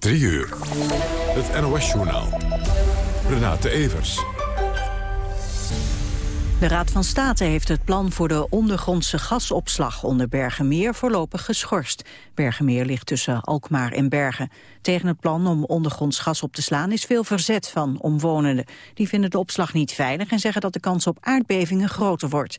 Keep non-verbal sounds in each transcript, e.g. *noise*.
3 uur. Het NOS-journaal. Renate Evers. De Raad van State heeft het plan voor de ondergrondse gasopslag onder Bergenmeer voorlopig geschorst. Bergenmeer ligt tussen Alkmaar en Bergen. Tegen het plan om ondergronds gas op te slaan is veel verzet van omwonenden. Die vinden de opslag niet veilig en zeggen dat de kans op aardbevingen groter wordt.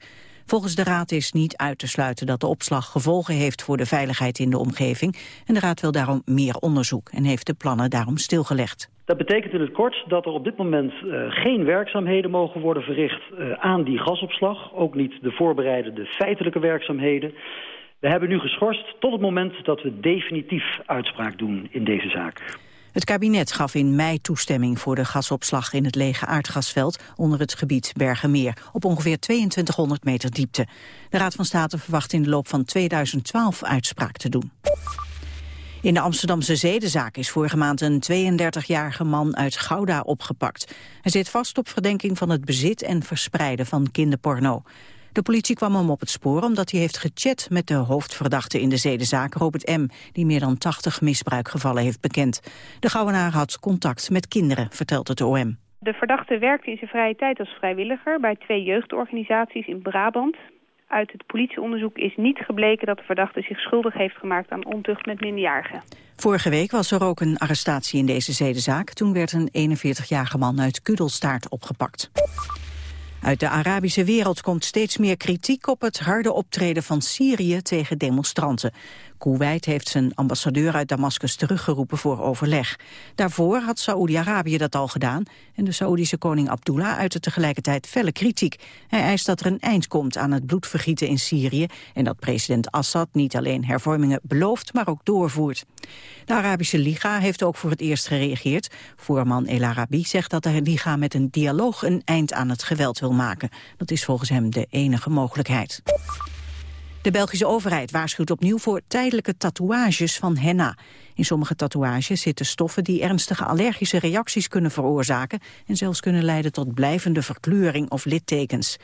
Volgens de Raad is niet uit te sluiten dat de opslag gevolgen heeft voor de veiligheid in de omgeving. En de Raad wil daarom meer onderzoek en heeft de plannen daarom stilgelegd. Dat betekent in het kort dat er op dit moment uh, geen werkzaamheden mogen worden verricht uh, aan die gasopslag. Ook niet de voorbereidende feitelijke werkzaamheden. We hebben nu geschorst tot het moment dat we definitief uitspraak doen in deze zaak. Het kabinet gaf in mei toestemming voor de gasopslag in het lege aardgasveld onder het gebied Bergenmeer op ongeveer 2200 meter diepte. De Raad van State verwacht in de loop van 2012 uitspraak te doen. In de Amsterdamse zedenzaak is vorige maand een 32-jarige man uit Gouda opgepakt. Hij zit vast op verdenking van het bezit en verspreiden van kinderporno. De politie kwam hem op het spoor omdat hij heeft gechat met de hoofdverdachte in de zedenzaak, Robert M., die meer dan 80 misbruikgevallen heeft bekend. De Gouwenaar had contact met kinderen, vertelt het OM. De verdachte werkte in zijn vrije tijd als vrijwilliger bij twee jeugdorganisaties in Brabant. Uit het politieonderzoek is niet gebleken dat de verdachte zich schuldig heeft gemaakt aan ontucht met minderjarigen. Vorige week was er ook een arrestatie in deze zedenzaak. Toen werd een 41-jarige man uit Kudelstaart opgepakt. Uit de Arabische wereld komt steeds meer kritiek op het harde optreden van Syrië tegen demonstranten. Kuwait heeft zijn ambassadeur uit Damascus teruggeroepen voor overleg. Daarvoor had Saoedi-Arabië dat al gedaan en de Saoedische koning Abdullah uitte tegelijkertijd felle kritiek. Hij eist dat er een eind komt aan het bloedvergieten in Syrië en dat president Assad niet alleen hervormingen belooft, maar ook doorvoert. De Arabische Liga heeft ook voor het eerst gereageerd. Voorman El Arabi zegt dat de Liga met een dialoog een eind aan het geweld wil maken. Dat is volgens hem de enige mogelijkheid. De Belgische overheid waarschuwt opnieuw voor tijdelijke tatoeages van henna. In sommige tatoeages zitten stoffen die ernstige allergische reacties kunnen veroorzaken... en zelfs kunnen leiden tot blijvende verkleuring of littekens.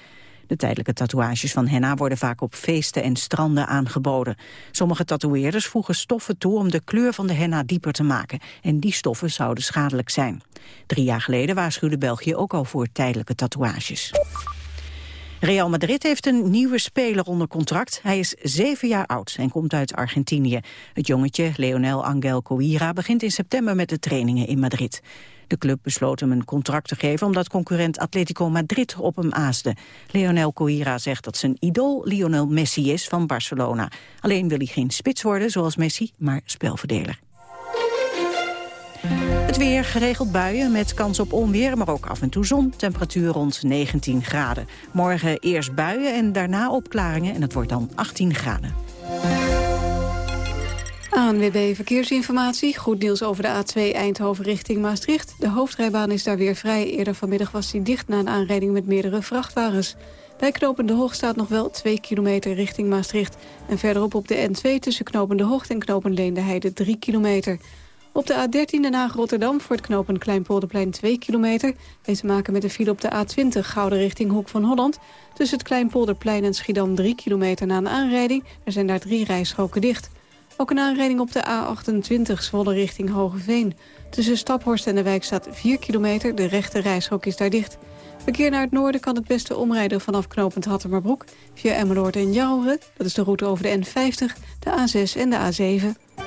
De tijdelijke tatoeages van henna worden vaak op feesten en stranden aangeboden. Sommige tatoeëerders voegen stoffen toe om de kleur van de henna dieper te maken. En die stoffen zouden schadelijk zijn. Drie jaar geleden waarschuwde België ook al voor tijdelijke tatoeages. Real Madrid heeft een nieuwe speler onder contract. Hij is zeven jaar oud en komt uit Argentinië. Het jongetje, Leonel Angel Coira, begint in september met de trainingen in Madrid. De club besloot hem een contract te geven omdat concurrent Atletico Madrid op hem aasde. Leonel Coira zegt dat zijn idool Lionel Messi is van Barcelona. Alleen wil hij geen spits worden zoals Messi, maar spelverdeler. Het weer, geregeld buien met kans op onweer, maar ook af en toe zon. Temperatuur rond 19 graden. Morgen eerst buien en daarna opklaringen en het wordt dan 18 graden. ANWB Verkeersinformatie. Goed nieuws over de A2 Eindhoven richting Maastricht. De hoofdrijbaan is daar weer vrij. Eerder vanmiddag was die dicht na een aanrijding met meerdere vrachtwagens. Bij Knopende Hoog staat nog wel 2 kilometer richting Maastricht. En verderop op de N2 tussen Knopende Hoogte en Knopen Heide 3 kilometer. Op de A13 Den Haag-Rotterdam voor het knopen Kleinpolderplein 2 kilometer. Heeft te maken met de file op de A20 Gouden richting Hoek van Holland. Tussen het Kleinpolderplein en Schiedam 3 kilometer na een aanrijding. Er zijn daar drie rijstroken dicht. Ook een aanrijding op de A28 Zwolle richting Hogeveen. Tussen Staphorst en de wijk staat 4 kilometer. De rechte rijstrook is daar dicht. Verkeer naar het noorden kan het beste omrijden vanaf knopend Hattemerbroek... via Emmeloord en Jouweren. Dat is de route over de N50, de A6 en de A7.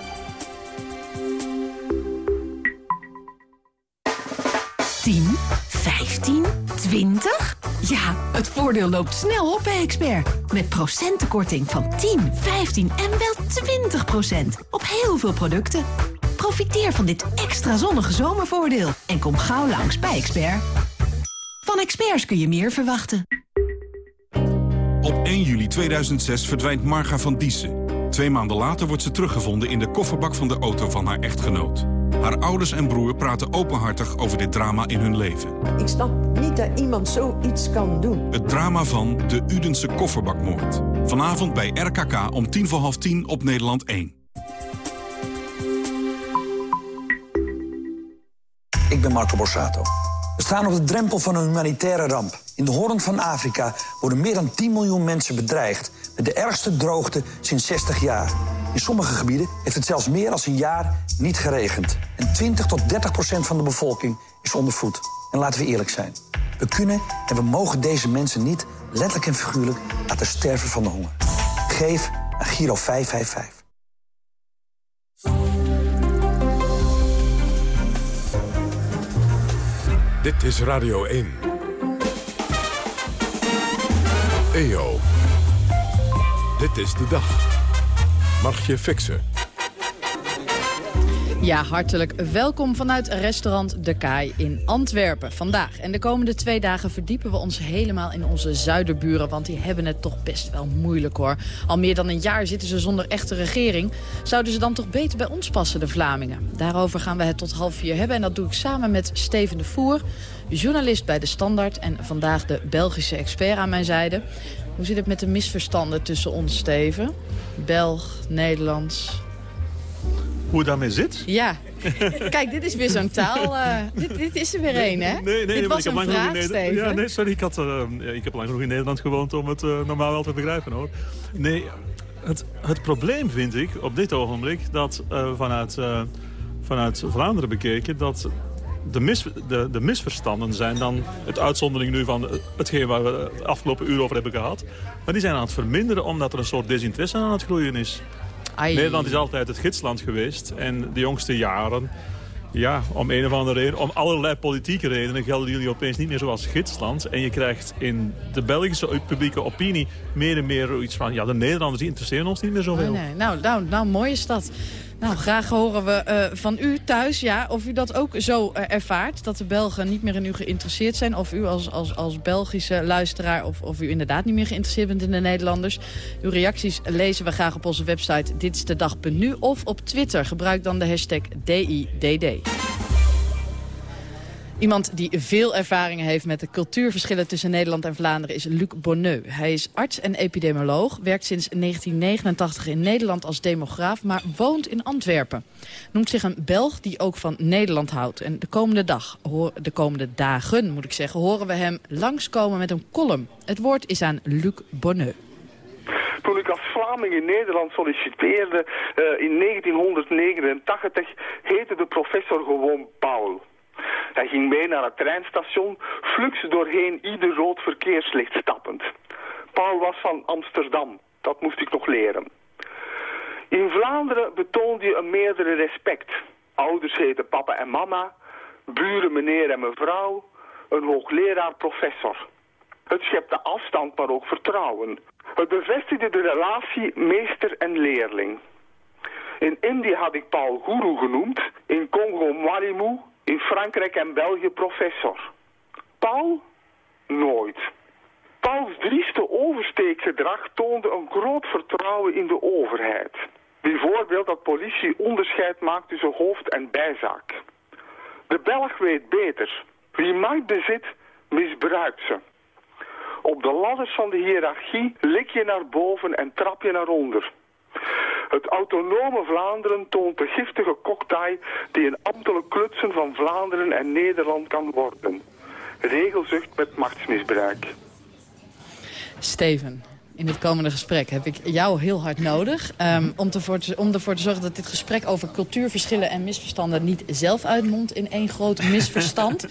20? Ja, het voordeel loopt snel op bij Expert. Met procentenkorting van 10, 15 en wel 20 procent. Op heel veel producten. Profiteer van dit extra zonnige zomervoordeel. En kom gauw langs bij Expert. Van experts kun je meer verwachten. Op 1 juli 2006 verdwijnt Marga van Diessen. Twee maanden later wordt ze teruggevonden in de kofferbak van de auto van haar echtgenoot. Haar ouders en broer praten openhartig over dit drama in hun leven. Ik snap niet dat iemand zoiets kan doen. Het drama van de Udense kofferbakmoord. Vanavond bij RKK om tien voor half tien op Nederland 1. Ik ben Marco Borsato. We staan op de drempel van een humanitaire ramp. In de Hoorn van Afrika worden meer dan 10 miljoen mensen bedreigd... met de ergste droogte sinds 60 jaar. In sommige gebieden heeft het zelfs meer dan een jaar niet geregend. En 20 tot 30 procent van de bevolking is ondervoed. En laten we eerlijk zijn. We kunnen en we mogen deze mensen niet, letterlijk en figuurlijk, laten sterven van de honger. Geef aan Giro 555. Dit is Radio 1. EO. Dit is de dag. Margje Fixen. Ja, hartelijk welkom vanuit restaurant De Kaai in Antwerpen vandaag. En de komende twee dagen verdiepen we ons helemaal in onze zuiderburen... want die hebben het toch best wel moeilijk hoor. Al meer dan een jaar zitten ze zonder echte regering. Zouden ze dan toch beter bij ons passen, de Vlamingen? Daarover gaan we het tot half vier hebben en dat doe ik samen met Steven de Voer... journalist bij De Standaard en vandaag de Belgische expert aan mijn zijde. Hoe zit het met de misverstanden tussen ons, Steven? Belg, Nederlands, hoe het daarmee zit? Ja. *laughs* Kijk, dit is weer zo'n taal. Uh, dit, dit, is er weer een, hè? Nee, nee, dit was ik een vraag, Steven. Ja, nee, sorry. Ik, had, uh, ik heb lang genoeg in Nederland gewoond om het uh, normaal wel te begrijpen, hoor. Nee, het, het probleem vind ik op dit ogenblik dat vanuit, vanuit Vlaanderen bekeken... dat de, mis, de, de, misverstanden zijn dan het uitzondering nu van hetgeen waar we de afgelopen uur over hebben gehad. Maar die zijn aan het verminderen omdat er een soort desinteresse aan het groeien is. Nederland is altijd het gidsland geweest. En de jongste jaren, ja, om een of andere reden, om allerlei politieke redenen gelden jullie opeens niet meer zoals gidsland. En je krijgt in de Belgische publieke opinie meer en meer iets van, ja, de Nederlanders interesseren ons niet meer zoveel. Nee, nee. Nou, nou, nou, mooi is dat. Nou, graag horen we uh, van u thuis ja, of u dat ook zo uh, ervaart. Dat de Belgen niet meer in u geïnteresseerd zijn. Of u als, als, als Belgische luisteraar of, of u inderdaad niet meer geïnteresseerd bent in de Nederlanders. Uw reacties lezen we graag op onze website ditstedag.nu of op Twitter. Gebruik dan de hashtag DIDD. Iemand die veel ervaring heeft met de cultuurverschillen tussen Nederland en Vlaanderen is Luc Bonneux. Hij is arts en epidemioloog, werkt sinds 1989 in Nederland als demograaf, maar woont in Antwerpen. Noemt zich een Belg die ook van Nederland houdt. En de komende dag, de komende dagen moet ik zeggen, horen we hem langskomen met een column. Het woord is aan Luc Bonneux. Toen ik als Vlaming in Nederland solliciteerde uh, in 1989 heette de professor gewoon Paul. Hij ging mee naar het treinstation, flux doorheen ieder rood verkeerslicht stappend. Paul was van Amsterdam, dat moest ik nog leren. In Vlaanderen betoonde je een meerdere respect. Ouders heten papa en mama, buren meneer en mevrouw, een hoogleraar professor. Het schepte afstand, maar ook vertrouwen. Het bevestigde de relatie meester en leerling. In Indië had ik Paul Guru genoemd, in Congo Mwalimu, in Frankrijk en België professor. Paul? Nooit. Pauls drieste oversteekgedrag toonde een groot vertrouwen in de overheid. Bijvoorbeeld dat politie onderscheid maakt tussen hoofd- en bijzaak. De Belg weet beter. Wie macht bezit, misbruikt ze. Op de ladders van de hiërarchie lik je naar boven en trap je naar onder. Het autonome Vlaanderen toont de giftige cocktail die een ambtelijk klutsen van Vlaanderen en Nederland kan worden. Regelzucht met machtsmisbruik. Steven, in dit komende gesprek heb ik jou heel hard nodig. Um, om, te te, om ervoor te zorgen dat dit gesprek over cultuurverschillen en misverstanden niet zelf uitmondt in één groot *laughs* misverstand.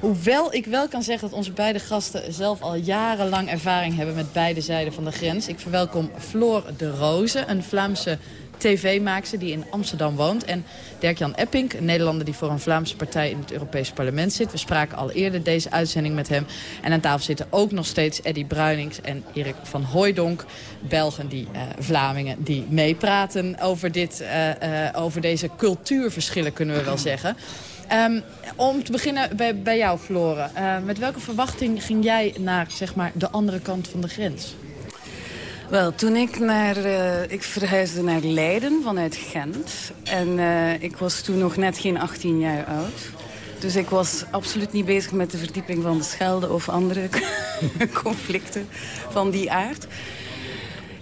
Hoewel ik wel kan zeggen dat onze beide gasten zelf al jarenlang ervaring hebben met beide zijden van de grens. Ik verwelkom Floor de Roze, een Vlaamse tv-maakster die in Amsterdam woont. En Dirk-Jan Epping, een Nederlander die voor een Vlaamse partij in het Europees Parlement zit. We spraken al eerder deze uitzending met hem. En aan tafel zitten ook nog steeds Eddy Bruinings en Erik van Hooijdonk. Belgen, die, uh, Vlamingen, die meepraten over, dit, uh, uh, over deze cultuurverschillen, kunnen we wel *clears throat* zeggen. Um, om te beginnen bij, bij jou, Floren. met welke verwachting ging jij naar zeg maar, de andere kant van de grens? Wel, toen ik naar... Uh, ik verhuisde naar Leiden vanuit Gent. En uh, ik was toen nog net geen 18 jaar oud. Dus ik was absoluut niet bezig met de verdieping van de Schelde... of andere *laughs* conflicten van die aard.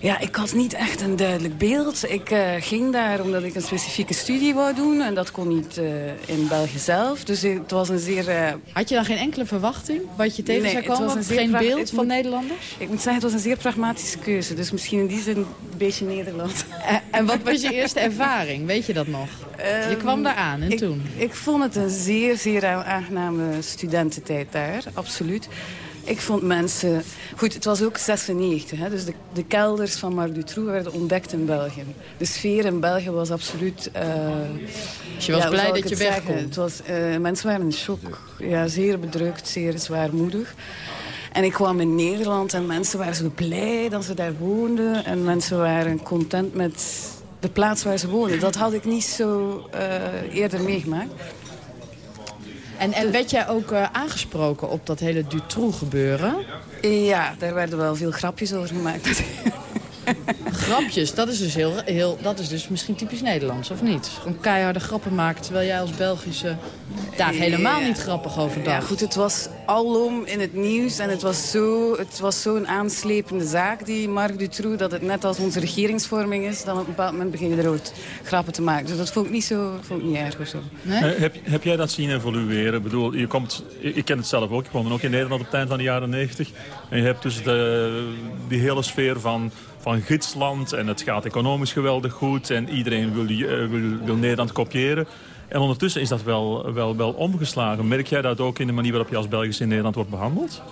Ja, ik had niet echt een duidelijk beeld. Ik uh, ging daar omdat ik een specifieke studie wou doen. En dat kon niet uh, in België zelf. Dus het was een zeer... Uh... Had je dan geen enkele verwachting wat je tegen nee, zou komen? Het was een geen beeld van Nederlanders? Ik moet zeggen, het was een zeer pragmatische keuze. Dus misschien in die zin een beetje Nederland. En, wat was je eerste ervaring? Weet je dat nog? Je kwam daar aan en ik, toen? Ik vond het een zeer, zeer aangename studententijd daar. Absoluut. Ik vond mensen... Goed, het was ook 96, hè, dus de, de kelders van Marc Dutroux werden ontdekt in België. De sfeer in België was absoluut... Uh, je was blij dat je weg kon. Het was, uh, mensen waren in shock. Ja, zeer bedrukt, zeer zwaarmoedig. En ik kwam in Nederland en mensen waren zo blij dat ze daar woonden. En mensen waren content met de plaats waar ze woonden. Dat had ik niet zo uh, eerder meegemaakt. En, en werd jij ook uh, aangesproken op dat hele Dutroux gebeuren? Ja, daar werden wel veel grapjes over gemaakt. *laughs* *laughs* Grapjes, dat is dus, heel, heel, dat is dus misschien typisch Nederlands, of niet? Gewoon keiharde grappen maken, terwijl jij als Belgische daar helemaal niet grappig over dacht. Ja, goed, het was alom in het nieuws en het was zo'n zo, aanslepende zaak, die Marc Dutroux, dat het net als onze regeringsvorming is, dan op een bepaald moment begin je er ook grappen te maken. Dus dat vond ik niet, zo, vond ik niet erg of zo. Nee? Heb, heb jij dat zien evolueren? Ik bedoel, je komt, ik ken het zelf ook, ik woonde ook in Nederland op het eind van de jaren 90. En je hebt dus de, die hele sfeer van van gidsland en het gaat economisch geweldig goed en iedereen wil, uh, wil, wil Nederland kopiëren. En ondertussen is dat wel, wel, wel omgeslagen. Merk jij dat ook in de manier waarop je als Belgisch in Nederland wordt behandeld?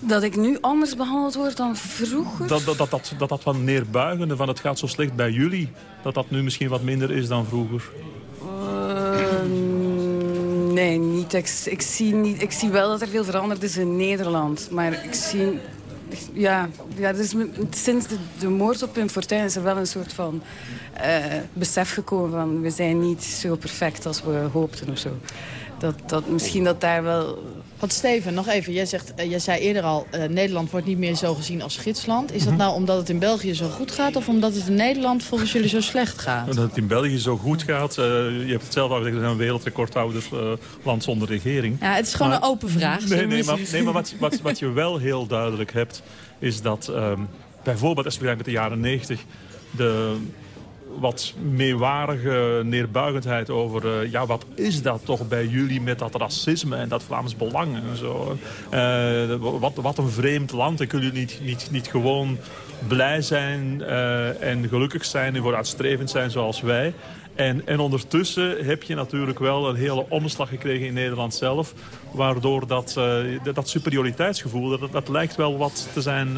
Dat ik nu anders behandeld word dan vroeger? Dat dat, dat, dat, dat, dat van neerbuigende, van het gaat zo slecht bij jullie... dat dat nu misschien wat minder is dan vroeger? Uh, nee, niet. Ik, ik, zie niet. ik zie wel dat er veel veranderd is in Nederland. Maar ik zie ja, ja dus sinds de, moord op Pim Fortuyn is er wel een soort van uh, besef gekomen van... we zijn niet zo perfect als we hoopten of zo. Dat, dat, misschien dat daar wel... Want Steven, nog even. Jij, zegt, uh, jij zei eerder al, uh, Nederland wordt niet meer zo gezien als gidsland. Is dat mhm. nou omdat het in België zo goed gaat... of omdat het in Nederland volgens jullie zo slecht gaat? Dat het in België zo goed gaat. je hebt het zelf al gezegd, we zijn een wereldrecordhouder land zonder regering. Ja, het is gewoon een open vraag. Nee, nee, maar, nee, maar wat, wat, wat je wel heel duidelijk hebt... is dat um, bijvoorbeeld als we met de jaren 90... de wat meewarige neerbuigendheid over... Uh, ja, wat is dat toch bij jullie met dat racisme en dat Vlaams belang en zo. Uh, wat, wat een vreemd land. En kunnen jullie niet, niet, niet gewoon blij zijn uh, en gelukkig zijn en vooruitstrevend zijn zoals wij. En, en ondertussen heb je natuurlijk wel een hele omslag gekregen in Nederland zelf. Waardoor dat, dat superioriteitsgevoel, dat, dat lijkt wel wat te zijn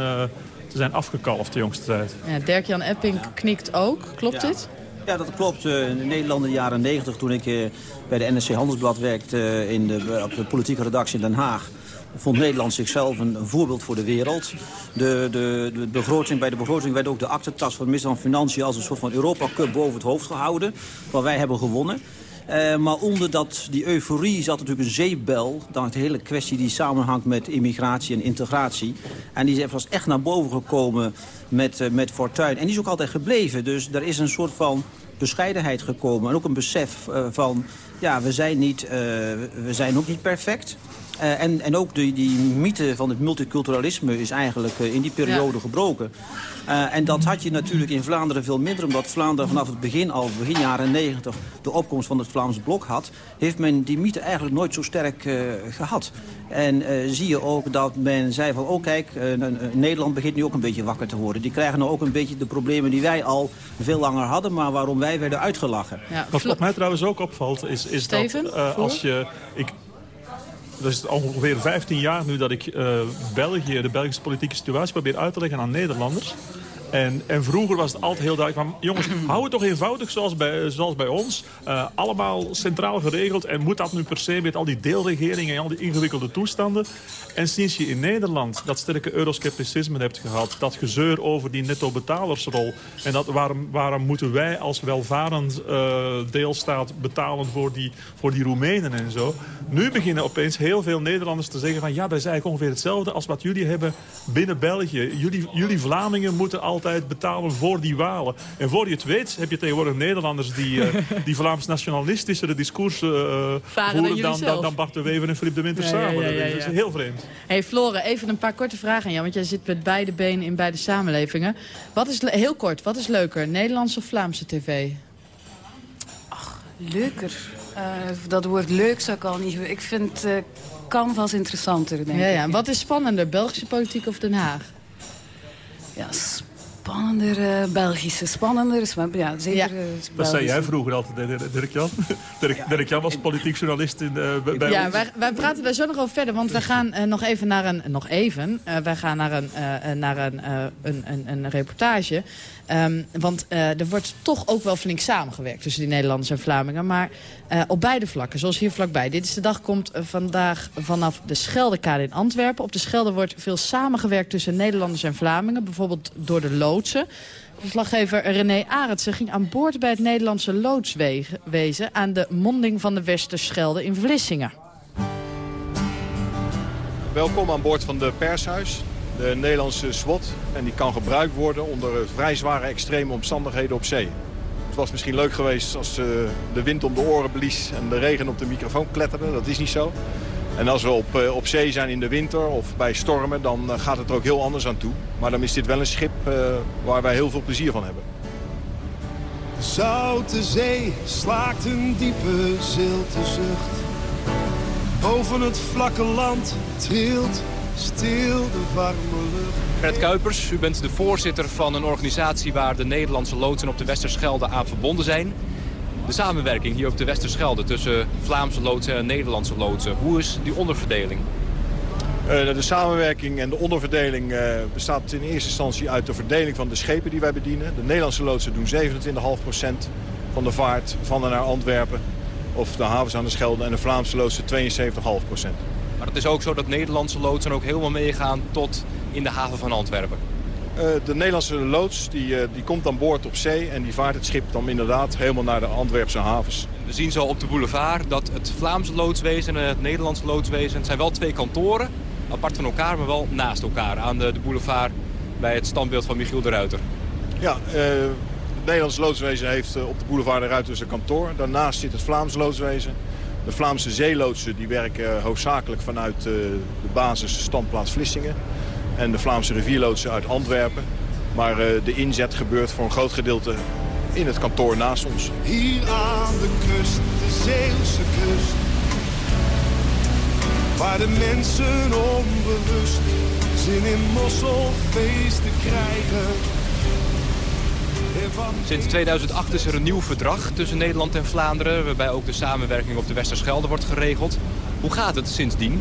te zijn afgekalfd de jongste tijd. Ja, Dirk-Jan Epping knikt ook. Klopt dit? Ja, dat klopt. Eh, in Nederland in de jaren 90, toen ik eh, bij de NSC Handelsblad werkte... Eh, in de, op de politieke redactie in Den Haag vond Nederland zichzelf een, voorbeeld voor de wereld. De, de, de, begroting, bij de begroting werd ook de aktentas van minister van Financiën... als een soort van Europa Cup boven het hoofd gehouden. Waar wij hebben gewonnen. Uh, maar onder dat, die euforie zat natuurlijk een zeebel. Dan de hele kwestie die samenhangt met immigratie en integratie. En die was echt naar boven gekomen met, uh, met Fortuin. En die is ook altijd gebleven. Dus er is een soort van bescheidenheid gekomen. En ook een besef uh, van, ja, we zijn, niet, we zijn ook niet perfect. Uh, en, en ook die, die mythe van het multiculturalisme is eigenlijk uh, in die periode ja. gebroken. Uh, en dat had je natuurlijk in Vlaanderen veel minder... omdat Vlaanderen vanaf het begin al, begin jaren 90... de opkomst van het Vlaams blok had... heeft men die mythe eigenlijk nooit zo sterk gehad. En zie je ook dat men zei van... oh kijk, Nederland begint nu ook een beetje wakker te worden. Die krijgen nou ook een beetje de problemen die wij al veel langer hadden... maar waarom wij werden uitgelachen. Ja, wat, mij trouwens ook opvalt is, is Steven, dat als je... Ik, dat is ongeveer 15 jaar nu dat ik uh, België, de Belgische politieke situatie probeer uit te leggen aan Nederlanders. En, en vroeger was het altijd heel duidelijk van... jongens, hou het toch eenvoudig zoals bij, zoals bij ons. Uh, allemaal centraal geregeld. En moet dat nu per se met al die deelregeringen en al die ingewikkelde toestanden? En sinds je in Nederland dat sterke euroscepticisme hebt gehad... dat gezeur over die netto-betalersrol... en dat waarom, waarom moeten wij als welvarend uh, deelstaat betalen voor die, voor die Roemenen en zo... nu beginnen opeens heel veel Nederlanders te zeggen van... ja, dat is eigenlijk ongeveer hetzelfde als wat jullie hebben binnen België. Jullie, jullie Vlamingen moeten al altijd betalen voor die walen. En voor je het weet heb je tegenwoordig Nederlanders die, uh, *laughs* die Vlaams-nationalistische discours uh, voeren dan, dan, dan, Bart de Wever en Philippe de Winter samen. dat is heel vreemd. Hey Floren, even een paar korte vragen aan jou, want jij zit met beide benen in beide samenlevingen. Wat is, heel kort, wat is leuker, Nederlandse of Vlaamse tv? Ach, leuker. dat woord leuk zou ik al niet... Ik vind canvas interessanter, denk ja, ja. Wat is spannender, Belgische politiek of Den Haag? Ja, spannender uh, Belgische. Spannender, ja, zeker ja. Uh, Wat zei jij vroeger altijd, Dirk-Jan? Dirk-Jan *laughs* was politiek journalist in, uh, bij Ja, wij, wij, praten daar zo nog over verder, want we gaan nog even naar een... Nog even, wij gaan naar een, naar een, een, een, een reportage Um, want uh, er wordt toch ook wel flink samengewerkt tussen die Nederlanders en Vlamingen. Maar uh, op beide vlakken, zoals hier vlakbij. Dit is de dag komt uh, vandaag vanaf de Scheldekade in Antwerpen. Op de Schelde wordt veel samengewerkt tussen Nederlanders en Vlamingen. Bijvoorbeeld door de loodsen. Verslaggever René Arendsen ging aan boord bij het Nederlandse loodswezen... aan de monding van de Westerschelde in Vlissingen. Welkom aan boord van de Pershuis de Nederlandse SWAT. En die kan gebruikt worden onder vrij zware extreme omstandigheden op zee. Het was misschien leuk geweest als uh, de wind om de oren blies en de regen op de microfoon kletterde. Dat is niet zo. En als we op, uh, op zee zijn in de winter of bij stormen, dan uh, gaat het er ook heel anders aan toe. Maar dan is dit wel een schip waar wij heel veel plezier van hebben. De zoute zee slaakt een diepe zilte zucht. Boven het vlakke land trilt stil de warme lucht. Gert Kuipers, u bent de voorzitter van een organisatie waar de Nederlandse loodsen op de Westerschelde aan verbonden zijn. De samenwerking hier op de Westerschelde tussen Vlaamse loodsen en Nederlandse loodsen, hoe is die onderverdeling? Uh, de samenwerking en de onderverdeling uh, bestaat in eerste instantie uit de verdeling van de schepen die wij bedienen. De Nederlandse loodsen doen 27,5% van de vaart van en naar Antwerpen of de havens aan de Schelde en de Vlaamse loodsen 72,5%. Maar het is ook zo dat Nederlandse loodsen ook helemaal meegaan tot in de haven van Antwerpen. Uh, de Nederlandse loods die, uh, die komt aan boord op zee en die vaart het schip dan inderdaad helemaal naar de Antwerpse havens. We zien zo op de boulevard dat het Vlaamse loodswezen en het Nederlandse loodswezen... het zijn wel twee kantoren, apart van elkaar, maar wel naast elkaar... aan de, de boulevard bij het standbeeld van Michiel de Ruiter. Ja, uh, het Nederlandse loodswezen heeft op de boulevard de Ruiter een kantoor. Daarnaast zit het Vlaamse loodswezen. De Vlaamse zeeloodsen die werken hoofdzakelijk vanuit de basis standplaats Vlissingen. En de Vlaamse rivierloodsen uit Antwerpen. Maar uh, de inzet gebeurt voor een groot gedeelte in het kantoor naast ons. Hier aan de kust, de Zeeuwse kust. Waar de mensen onbewust zin in mosselfeesten krijgen. Sinds 2008 is er een nieuw verdrag tussen Nederland en Vlaanderen... waarbij ook de samenwerking op de Westerschelde wordt geregeld. Hoe gaat het sindsdien?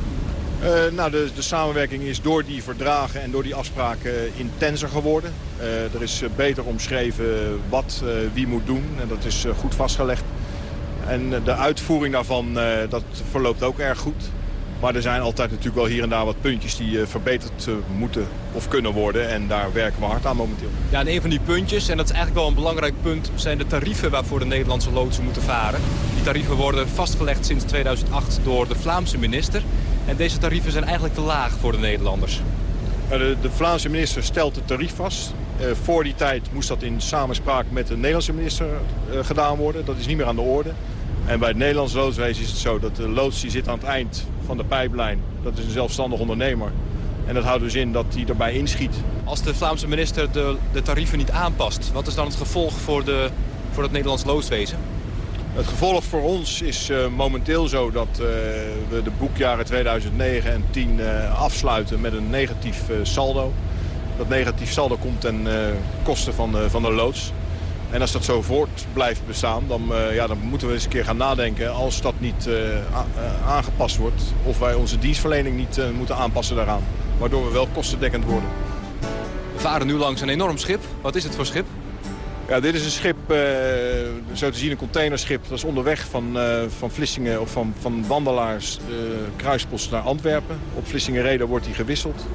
Uh, nou, de, de, samenwerking is door die verdragen en door die afspraken intenser geworden. Uh, er is beter omschreven wat wie moet doen en dat is goed vastgelegd. En de uitvoering daarvan dat verloopt ook erg goed. Maar er zijn altijd natuurlijk wel hier en daar wat puntjes die verbeterd moeten of kunnen worden. En daar werken we hard aan momenteel. Ja, en een van die puntjes, en dat is eigenlijk wel een belangrijk punt... zijn de tarieven waarvoor de Nederlandse loodsen moeten varen. Die tarieven worden vastgelegd sinds 2008 door de Vlaamse minister. En deze tarieven zijn eigenlijk te laag voor de Nederlanders. De, de Vlaamse minister stelt het tarief vast. Uh, voor die tijd moest dat in samenspraak met de Nederlandse minister uh, gedaan worden. Dat is niet meer aan de orde. En bij het Nederlands loodswezen is het zo dat de loods die zit aan het eind van de pijplijn. Dat is een zelfstandig ondernemer. En dat houdt dus in dat hij erbij inschiet. Als de Vlaamse minister de, de tarieven niet aanpast, wat is dan het gevolg voor, de, voor het Nederlands loodswezen? Het gevolg voor ons is uh, momenteel zo dat uh, we de boekjaren 2009 en 10 uh, afsluiten met een negatief saldo. Dat negatief saldo komt ten koste van, van de loods. En als dat zo voort blijft bestaan, dan, ja, dan moeten we eens een keer gaan nadenken... als dat niet aangepast wordt, of wij onze dienstverlening niet moeten aanpassen daaraan. Waardoor we wel kostendekkend worden. We varen nu langs een enorm schip. Wat is het voor schip? Ja, dit is een schip, uh, zo te zien een containerschip. Dat is onderweg van, uh, van Vlissingen of van, van Wandelaars uh, kruispost naar Antwerpen. Op Vlissingenreden wordt die gewisseld.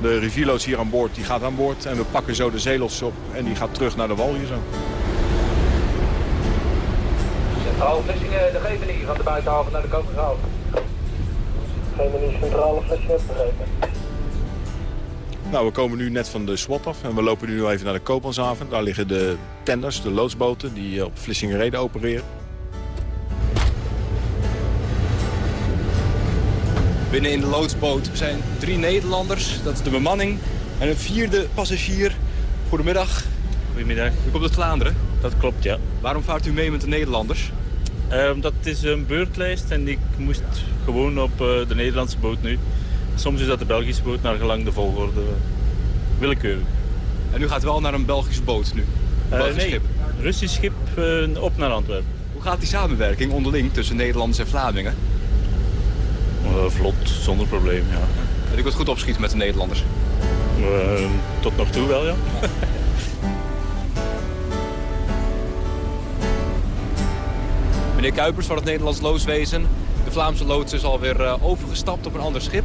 De rivierloods hier aan boord die gaat aan boord. En we pakken zo de zeelots op en die gaat terug naar de wal hier zo. Centraal Vlissingen, de Gevenie van de buitenhaven naar de Kokershaven. Gevenie Centrale Vlissingen, begrepen. Nou, we komen nu net van de SWAT af en we lopen nu even naar de Koopmanshaven. Daar liggen de tenders, de loodsboten die eh, op Vlissingerrede opereren. Binnen in de loodsboot zijn drie Nederlanders. Dat is de bemanning. En een vierde passagier. Goedemiddag. Goedemiddag. U komt uit Vlaanderen? Dat klopt, ja. Waarom vaart u mee met de Nederlanders? Uh, dat is een beurtlijst en ik moest gewoon op uh, de Nederlandse boot nu. Soms is dat de Belgische boot, naar gelang de volgorde. Willekeurig. En u gaat wel naar een Belgische boot nu? Een uh, nee, schip? Russisch schip op naar Antwerpen. Hoe gaat die samenwerking onderling tussen Nederlanders en Vlamingen? vlot, zonder probleem, ja. En u kunt goed opschieten met de Nederlanders? tot nog toe wel, ja. *laughs* Meneer Kuipers van het Nederlands Loodswezen. De Vlaamse loods is alweer uh, overgestapt op een ander schip.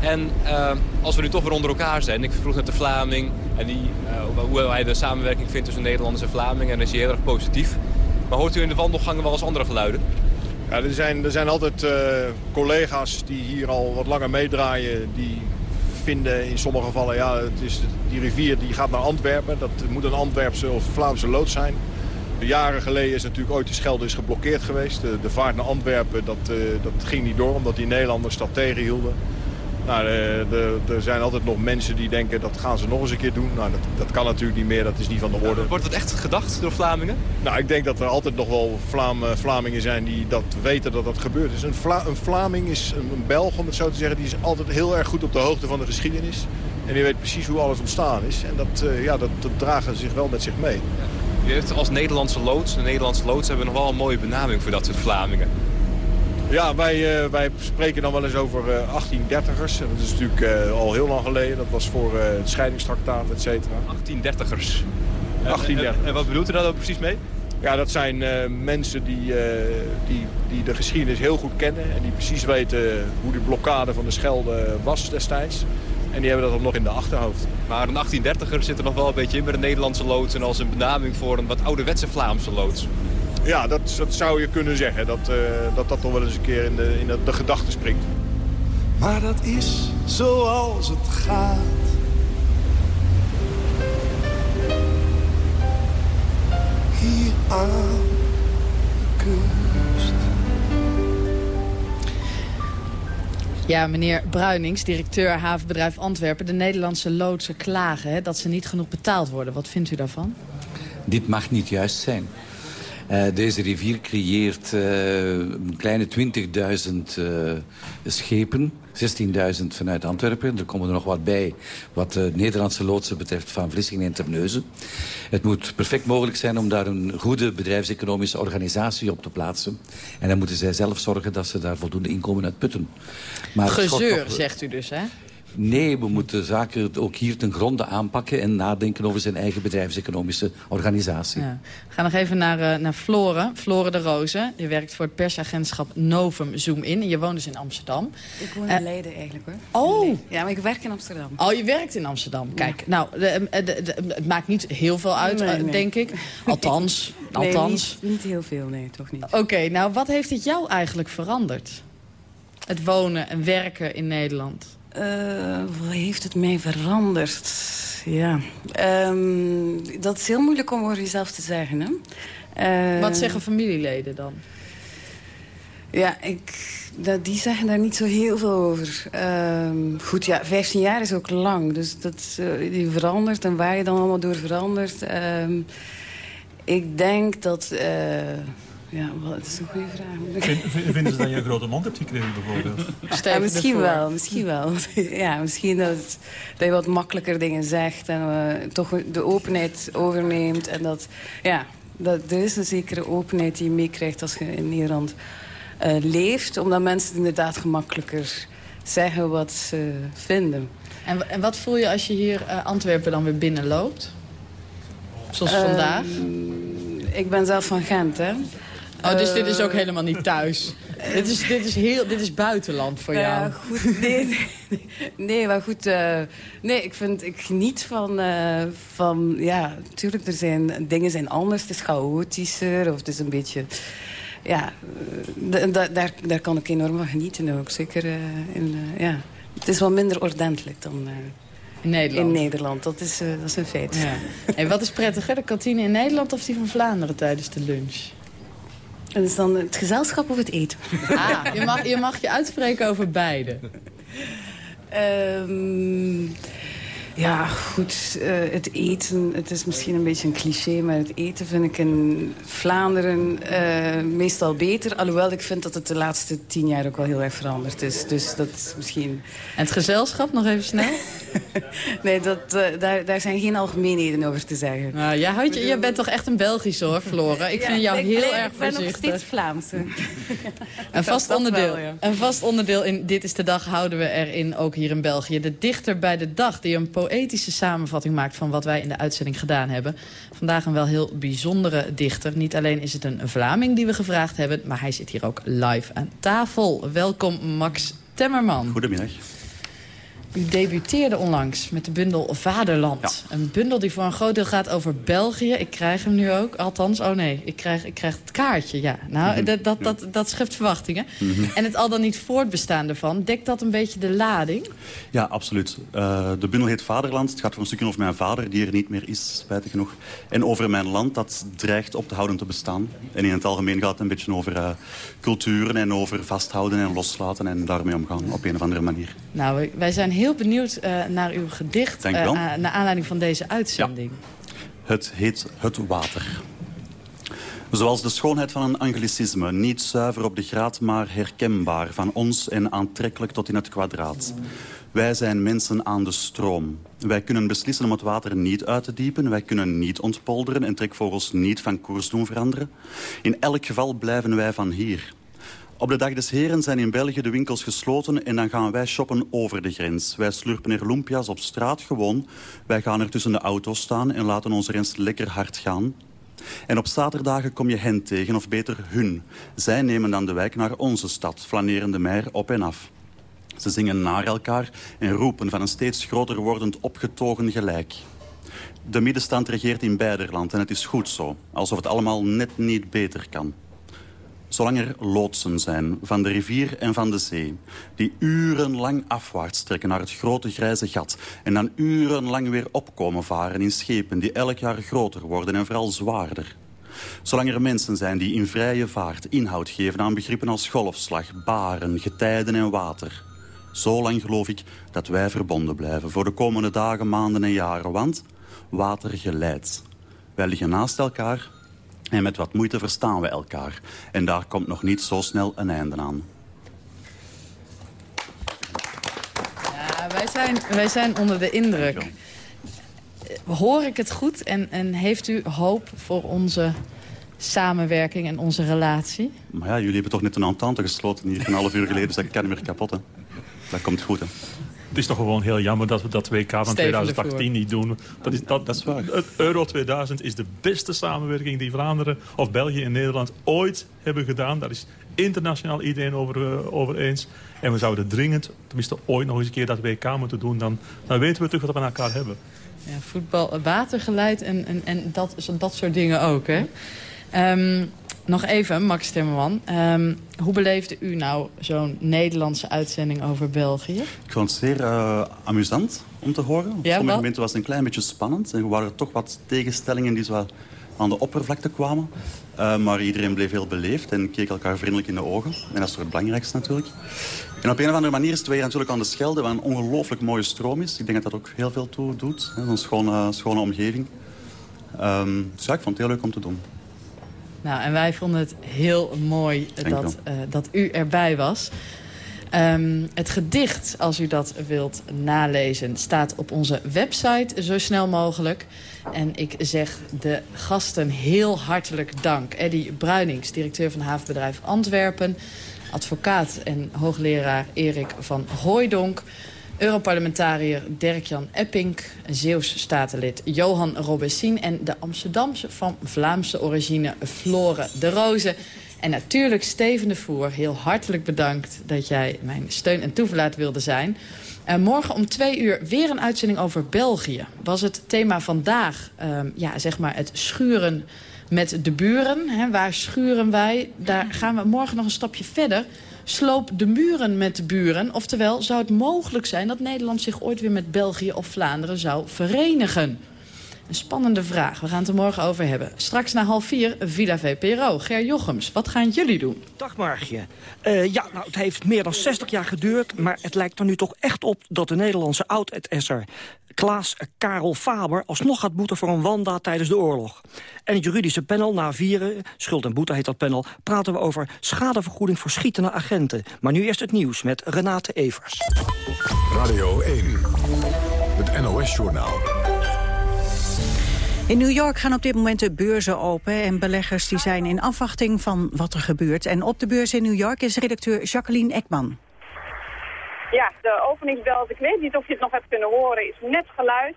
En uh, als we nu toch weer onder elkaar zijn, ik vroeg net de Vlaming en die, uh, hoe hij de samenwerking vindt tussen Nederlanders en Vlamingen. En is hij heel erg positief. Maar hoort u in de wandelgangen wel eens andere geluiden? Ja, er zijn, er zijn altijd collega's die hier al wat langer meedraaien. Die vinden in sommige gevallen, ja, het is, die rivier die gaat naar Antwerpen. Dat moet een Antwerpse of Vlaamse loods zijn. Jaren geleden is natuurlijk ooit de Schelde is geblokkeerd geweest. De, de vaart naar Antwerpen, dat, uh, dat ging niet door omdat die Nederlanders dat tegenhielden. Nou, uh, er zijn altijd nog mensen die denken dat gaan ze nog eens een keer doen. Nou, dat, dat kan natuurlijk niet meer, dat is niet van de orde. Wordt het echt gedacht door Vlamingen? Nou, ik denk dat er altijd nog wel Vlaam, uh, Vlamingen zijn die dat weten dat dat gebeurd is. Een, Vla een Vlaming is een, een Belg, om het zo te zeggen, die is altijd heel erg goed op de hoogte van de geschiedenis. En die weet precies hoe alles ontstaan is. En dat, ja, dat, dat dragen ze zich wel met zich mee. Ja. Als Nederlandse loods, de Nederlandse loods hebben nog wel een mooie benaming voor dat soort Vlamingen. Ja, wij, uh, wij spreken dan wel eens over uh, 1830ers. Dat is natuurlijk uh, al heel lang geleden. Dat was voor het scheidingstraktaat, et cetera. 1830ers. 1830. En, en, wat bedoelt u daar ook precies mee? Ja, dat zijn mensen die, die, die de geschiedenis heel goed kennen. En die precies weten hoe de blokkade van de Schelde was destijds. En die hebben dat ook nog in de achterhoofd. Maar een 1830er zit er nog wel een beetje in met een Nederlandse loods... en als een benaming voor een wat ouderwetse Vlaamse loods. Ja, dat, dat zou je kunnen zeggen. Dat, uh, dat dat toch wel eens een keer in de, in de, de gedachten springt. Maar dat is zoals het gaat. Hier aan de kust. Ja, meneer Bruinings, directeur havenbedrijf Antwerpen. De Nederlandse loodsen klagen hè, dat ze niet genoeg betaald worden. Wat vindt u daarvan? Dit mag niet juist zijn. Uh, deze rivier creëert uh, een kleine 20.000 uh, schepen. 16.000 vanuit Antwerpen. Er komen er nog wat bij wat de Nederlandse loodsen betreft van Vlissingen en Terneuzen. Het moet perfect mogelijk zijn om daar een goede bedrijfseconomische organisatie op te plaatsen. En dan moeten zij zelf zorgen dat ze daar voldoende inkomen uit putten. Maar Gezeur, nog... zegt u dus, hè? Nee, we moeten zaken ook hier ten gronde aanpakken... en nadenken over zijn eigen bedrijfseconomische organisatie. Ja. We gaan nog even naar, uh, naar Floren. Floren de Rozen. Je werkt voor het persagentschap Novum Zoom In. En je woont dus in Amsterdam. Ik woon in uh, Leiden eigenlijk, hoor. Oh! Ja, maar ik werk in Amsterdam. Oh, je werkt in Amsterdam. Kijk, nou, de, de, de, het maakt niet heel veel uit, nee, nee. denk ik. Althans, *laughs* nee, althans. Niet, niet, heel veel, nee, toch niet. Oké, okay, nou, wat heeft het jou eigenlijk veranderd? Het wonen en werken in Nederland. Uh, wat heeft het mij veranderd? Ja, um, dat is heel moeilijk om over jezelf te zeggen. Hè? Uh, wat zeggen familieleden dan? Ja, ik, dat, die zeggen daar niet zo heel veel over. Uh, goed, ja, 15 jaar is ook lang. Dus dat uh, die verandert en waar je dan allemaal door verandert. Ehm, ik denk dat... Ja, dat is een goede vraag. Vind, vinden ze dat je een grote mond hebt gekregen bijvoorbeeld? *laughs* Ja, misschien wel, misschien wel. *laughs* Ja, misschien dat, dat je wat makkelijker dingen zegt en uh, toch de openheid overneemt. En dat, ja, dat, er is een zekere openheid die je meekrijgt als je in Nederland uh, leeft. Omdat mensen inderdaad gemakkelijker zeggen wat ze vinden. En, en wat voel je als je hier uh, Antwerpen dan weer binnenloopt? Zoals vandaag? Ik ben zelf van Gent, hè. Oh, dus dit is ook helemaal niet thuis. *laughs* dit, is, dit, is heel, dit is buitenland voor jou. Ja, goed. Nee, nee, nee maar goed. Uh, nee, ik, vind, ik geniet van, uh, van... Ja, natuurlijk, er zijn, dingen zijn anders. Het is chaotischer of het is een beetje... Ja, daar, daar kan ik enorm van genieten ook. Zeker uh, in... ja. Het is wel minder ordentelijk dan... In Nederland? In Nederland, dat is, uh, dat is een feit. Ja. En wat is prettiger, de kantine in Nederland of die van Vlaanderen tijdens de lunch? Dat is dan het gezelschap of het eten? Ah, je mag je, mag je uitspreken over beide. Um, ja, goed. Uh, het eten, het is misschien een beetje een cliché... maar het eten vind ik in Vlaanderen uh, meestal beter. Alhoewel ik vind dat het de laatste tien jaar ook wel heel erg veranderd is. Dus dat is misschien... En het gezelschap, nog even snel? *laughs* nee, dat, uh, daar, daar zijn geen algemeenheden over te zeggen. Nou, jij, houdt je, jij bent toch echt een Belgische, hoor, Flora? Ik vind jou heel nee, erg ik ben voorzichtig. nog steeds Vlaams. *laughs* *laughs* een, vast onderdeel, wel, ja. een vast onderdeel in Dit is de Dag houden we erin, ook hier in België. De dichter bij de dag, die een poëtische samenvatting maakt... van wat wij in de uitzending gedaan hebben. Vandaag een wel heel bijzondere dichter. Niet alleen is het een Vlaming die we gevraagd hebben... maar hij zit hier ook live aan tafel. Welkom, Max Temmerman. Goedemiddag. U debuteerde onlangs met de bundel Vaderland. Ja. Een bundel die voor een groot deel gaat over België. Ik krijg hem nu ook, althans. Oh nee, ik krijg, ik krijg het kaartje, ja. Nou, mm -hmm. dat, dat, dat, dat schept verwachtingen. Mm -hmm. En het al dan niet voortbestaan ervan. Dekt dat een beetje de lading? Ja, absoluut. Uh, de bundel heet Vaderland. Het gaat voor een stukje over mijn vader, die er niet meer is, spijtig genoeg. En over mijn land, dat dreigt op te houden te bestaan. En in het algemeen gaat het een beetje over uh, culturen... en over vasthouden en loslaten en daarmee omgaan op een of andere manier. Nou, wij zijn heel benieuwd uh, naar uw gedicht... Uh, naar aanleiding van deze uitzending. Ja. Het heet Het Water. Zoals de schoonheid van een anglicisme, niet zuiver op de graad, maar herkenbaar. Van ons en aantrekkelijk tot in het kwadraat. Wij zijn mensen aan de stroom. Wij kunnen beslissen om het water niet uit te diepen. Wij kunnen niet ontpolderen en trekvogels niet van koers doen veranderen. In elk geval blijven wij van hier. Op de Dag des Heren zijn in België de winkels gesloten en dan gaan wij shoppen over de grens. Wij slurpen er lumpia's op straat gewoon. Wij gaan er tussen de auto's staan en laten onze rens lekker hard gaan. En op zaterdagen kom je hen tegen, of beter hun. Zij nemen dan de wijk naar onze stad, flaneren de op en af. Ze zingen naar elkaar en roepen van een steeds groter wordend opgetogen gelijk. De middenstand regeert in Beiderland en het is goed zo. Alsof het allemaal net niet beter kan. Zolang er loodsen zijn van de rivier en van de zee... die urenlang afwaarts trekken naar het grote grijze gat... en dan urenlang weer opkomen varen in schepen... die elk jaar groter worden en vooral zwaarder. Zolang er mensen zijn die in vrije vaart inhoud geven aan begrippen als golfslag... baren, getijden en water... Zolang geloof ik dat wij verbonden blijven voor de komende dagen, maanden en jaren. Want water geleidt. Wij liggen naast elkaar en met wat moeite verstaan we elkaar. En daar komt nog niet zo snel een einde aan. Ja, wij zijn, wij zijn onder de indruk. Hoor ik het goed en, en heeft u hoop voor onze samenwerking en onze relatie? Maar ja, jullie hebben toch net een entente gesloten hier een half uur geleden. Dus dat kan niet meer kapot, hè. Dat komt goed, hè. Het is toch gewoon heel jammer dat we dat WK van 2018 niet doen. Dat is, dat, dat is waar. Het Euro 2000 is de beste samenwerking die Vlaanderen of België en Nederland ooit hebben gedaan. Daar is internationaal iedereen over, uh, over eens. En we zouden dringend, tenminste ooit nog eens een keer dat WK moeten doen. Dan, dan weten we terug wat we aan elkaar hebben. Ja, voetbal, watergeleid en, en, en dat, dat soort dingen ook, hè? Um, nog even, Max Timmerman. Um, hoe beleefde u nou zo'n Nederlandse uitzending over België? Ik vond het zeer uh, amusant om te horen. Op ja, sommige momenten was het een klein beetje spannend. En er waren toch wat tegenstellingen die zo aan de oppervlakte kwamen. Uh, maar iedereen bleef heel beleefd en keek elkaar vriendelijk in de ogen. En dat is toch het belangrijkste natuurlijk. En op een of andere manier is het weer natuurlijk aan de Schelde... waar een ongelooflijk mooie stroom is. Ik denk dat dat ook heel veel toe doet. Een schone, schone omgeving. Um, dus ja, ik vond het heel leuk om te doen. Nou, en wij vonden het heel mooi dat, uh, dat u erbij was. Um, het gedicht, als u dat wilt nalezen, staat op onze website zo snel mogelijk. En ik zeg de gasten heel hartelijk dank. Eddy Bruinings, directeur van havenbedrijf Antwerpen. Advocaat en hoogleraar Erik van Hooijdonk. Europarlementariër Dirk-Jan Epping, Zeeuws statenlid Johan Robessin... en de Amsterdamse van Vlaamse origine Flore de Roze. En natuurlijk Steven de Voer, heel hartelijk bedankt dat jij mijn steun en toeverlaat wilde zijn. Uh, morgen om twee uur weer een uitzending over België. Was het thema vandaag, uh, ja, zeg maar het schuren met de buren. Hè, waar schuren wij? Daar gaan we morgen nog een stapje verder sloop de muren met de buren. Oftewel, zou het mogelijk zijn dat Nederland zich ooit weer met België of Vlaanderen zou verenigen? Een spannende vraag. We gaan het er morgen over hebben. Straks na half vier, Villa VPRO. Ger Jochems, wat gaan jullie doen? Dag Margje. Uh, ja, nou, het heeft meer dan 60 jaar geduurd... maar het lijkt er nu toch echt op dat de Nederlandse oud-SR... Klaas Karel Faber alsnog gaat boeten voor een wanda tijdens de oorlog. En het juridische panel na vieren, schuld en boete heet dat panel... praten we over schadevergoeding voor schietende agenten. Maar nu eerst het nieuws met Renate Evers. Radio 1, het NOS-journaal. In New York gaan op dit moment de beurzen open en beleggers die zijn in afwachting van wat er gebeurt. En op de beurs in New York is redacteur Jacqueline Ekman. Ja, de openingsbel, ik weet niet of je het nog hebt kunnen horen, is net geluid.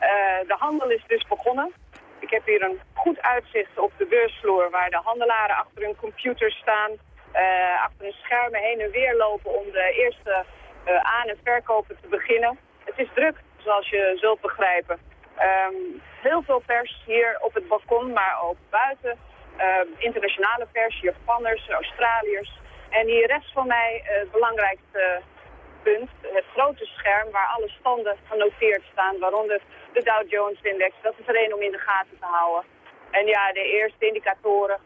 Uh, de handel is dus begonnen. Ik heb hier een goed uitzicht op de beursvloer waar de handelaren achter hun computer staan. Uh, achter hun schermen heen en weer lopen om de eerste uh, aan- en verkopen te beginnen. Het is druk, zoals je zult begrijpen. Um, heel veel pers hier op het balkon, maar ook buiten. Um, internationale pers, Japanners, Australiërs. En hier rechts van mij het belangrijkste punt, het grote scherm waar alle standen genoteerd staan, waaronder de Dow Jones Index. Dat is er één om in de gaten te houden. En ja, de eerste indicatoren,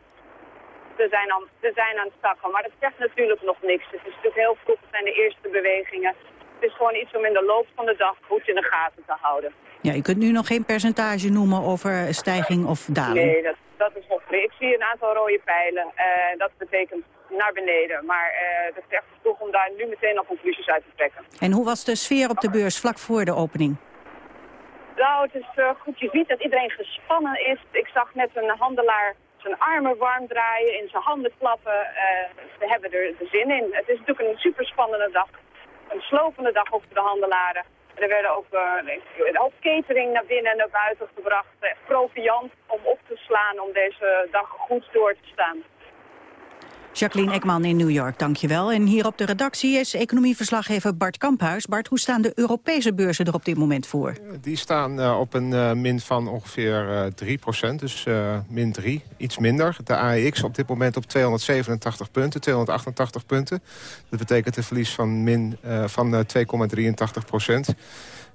we zijn, aan, zijn aan het stakken. Maar dat zegt natuurlijk nog niks. Het is natuurlijk heel vroeg, het zijn de eerste bewegingen. Het is gewoon iets om in de loop van de dag goed in de gaten te houden. Ja, je kunt nu nog geen percentage noemen over stijging of daling. Nee, dat, dat is nog Ik zie een aantal rode pijlen. Uh, dat betekent naar beneden. Maar uh, dat is echt vroeg om daar nu meteen al conclusies uit te trekken. En hoe was de sfeer op de beurs vlak voor de opening? Nou, het is uh, goed. Je ziet dat iedereen gespannen is. Ik zag net een handelaar zijn armen warm draaien, in zijn handen klappen. ze hebben er de zin in. Het is natuurlijk een super spannende dag. Een slopende dag ook voor de handelaren. Er werden ook uh, ook catering naar binnen en naar buiten gebracht. proviant om op te slaan om deze dag goed door te staan. Jacqueline Ekman in New York, dankjewel. En hier op de redactie is economieverslaggever Bart Kamphuis. Bart, hoe staan de Europese beurzen er op dit moment voor? Die staan uh, op een uh, min van ongeveer uh, 3 procent, dus min 3, iets minder. De AEX op dit moment op 287 punten, 288 punten. Dat betekent een verlies van, min, van 2,83 procent.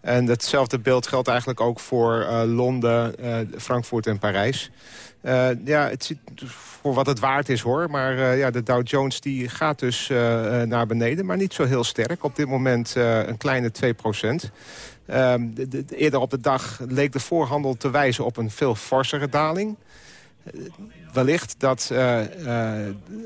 En hetzelfde beeld geldt eigenlijk ook voor Londen, Frankfurt en Parijs. ja, het ziet voor wat het waard is hoor. Maar ja, de Dow Jones die gaat dus naar beneden, maar niet zo heel sterk. Op dit moment een kleine 2 procent. Ehm, eerder op de dag leek de voorhandel te wijzen op een veel forsere daling wellicht dat uh, uh,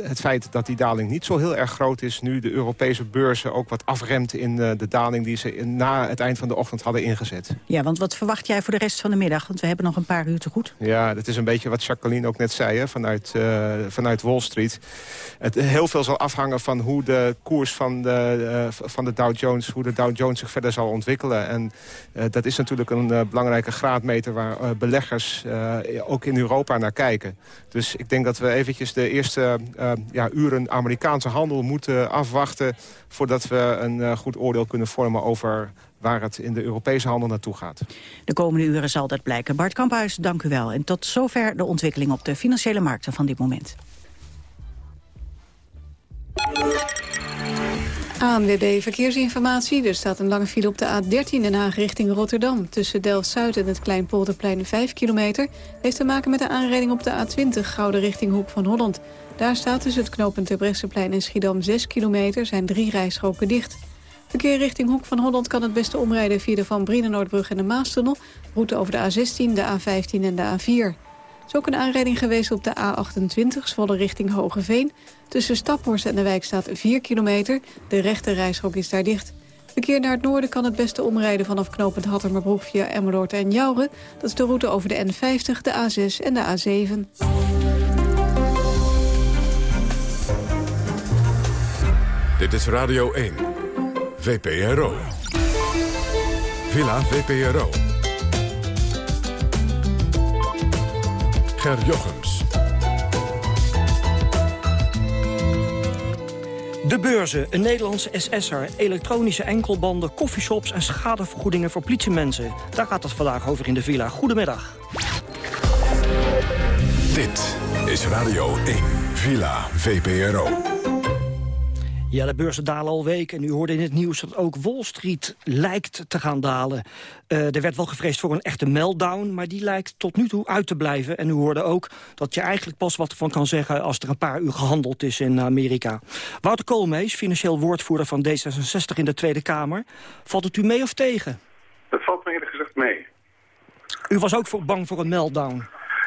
het feit dat die daling niet zo heel erg groot is... nu de Europese beurzen ook wat afremt in uh, de daling... die ze in, na het eind van de ochtend hadden ingezet. Ja, want wat verwacht jij voor de rest van de middag? Want we hebben nog een paar uur te goed. Ja, dat is een beetje wat Jacqueline ook net zei hè, vanuit, vanuit Wall Street. Het, heel veel zal afhangen van hoe de koers van de, van de Dow Jones... hoe de Dow Jones zich verder zal ontwikkelen. En dat is natuurlijk een belangrijke graadmeter... waar beleggers ook in Europa naar kijken. Dus ik denk dat we eventjes de eerste uh, ja, uren Amerikaanse handel moeten afwachten... voordat we een uh, goed oordeel kunnen vormen over waar het in de Europese handel naartoe gaat. De komende uren zal dat blijken. Bart Kamphuis, dank u wel. En tot zover de ontwikkeling op de financiële markten van dit moment. ANWB Verkeersinformatie. Er staat een lange file op de A13 Den Haag richting Rotterdam. Tussen Delft-Zuid en het Kleinpolderplein 5 kilometer. Heeft te maken met de aanrijding op de A20 Gouden richting Hoek van Holland. Daar staat tussen het knooppunt Terbrechtseplein en Schiedam 6 kilometer. Zijn drie rijstroken dicht. Verkeer richting Hoek van Holland kan het beste omrijden via de Van Brienenoordbrug en de Maastunnel. Route over de A16, de A15 en de A4 is ook een aanrijding geweest op de A28, Zwolle richting Hogeveen. Tussen Staphorst en de wijk staat 4 kilometer. De rechte is daar dicht. Verkeer naar het noorden kan het beste omrijden vanaf knooppunt Hattermerbroek via Emmeloord en Jouren. Dat is de route over de N50, de A6 en de A7. Dit is Radio 1, VPRO. Villa VPRO. Ger Jochems. De beurzen, een Nederlandse SS'er, elektronische enkelbanden, koffieshops en schadevergoedingen voor politiemensen. Daar gaat het vandaag over in de villa. Goedemiddag. Dit is Radio 1, Villa VPRO. Ja, de beurzen dalen al weken. En u hoorde in het nieuws dat ook Wall Street lijkt te gaan dalen. Uh, er werd wel gevreesd voor een echte meltdown, maar die lijkt tot nu toe uit te blijven. En u hoorde ook dat je eigenlijk pas wat van kan zeggen... als er een paar uur gehandeld is in Amerika. Wouter Koolmees, financieel woordvoerder van D66 in de Tweede Kamer. Valt het u mee of tegen? Dat valt me eerlijk gezegd mee. U was ook voor, bang voor een meltdown?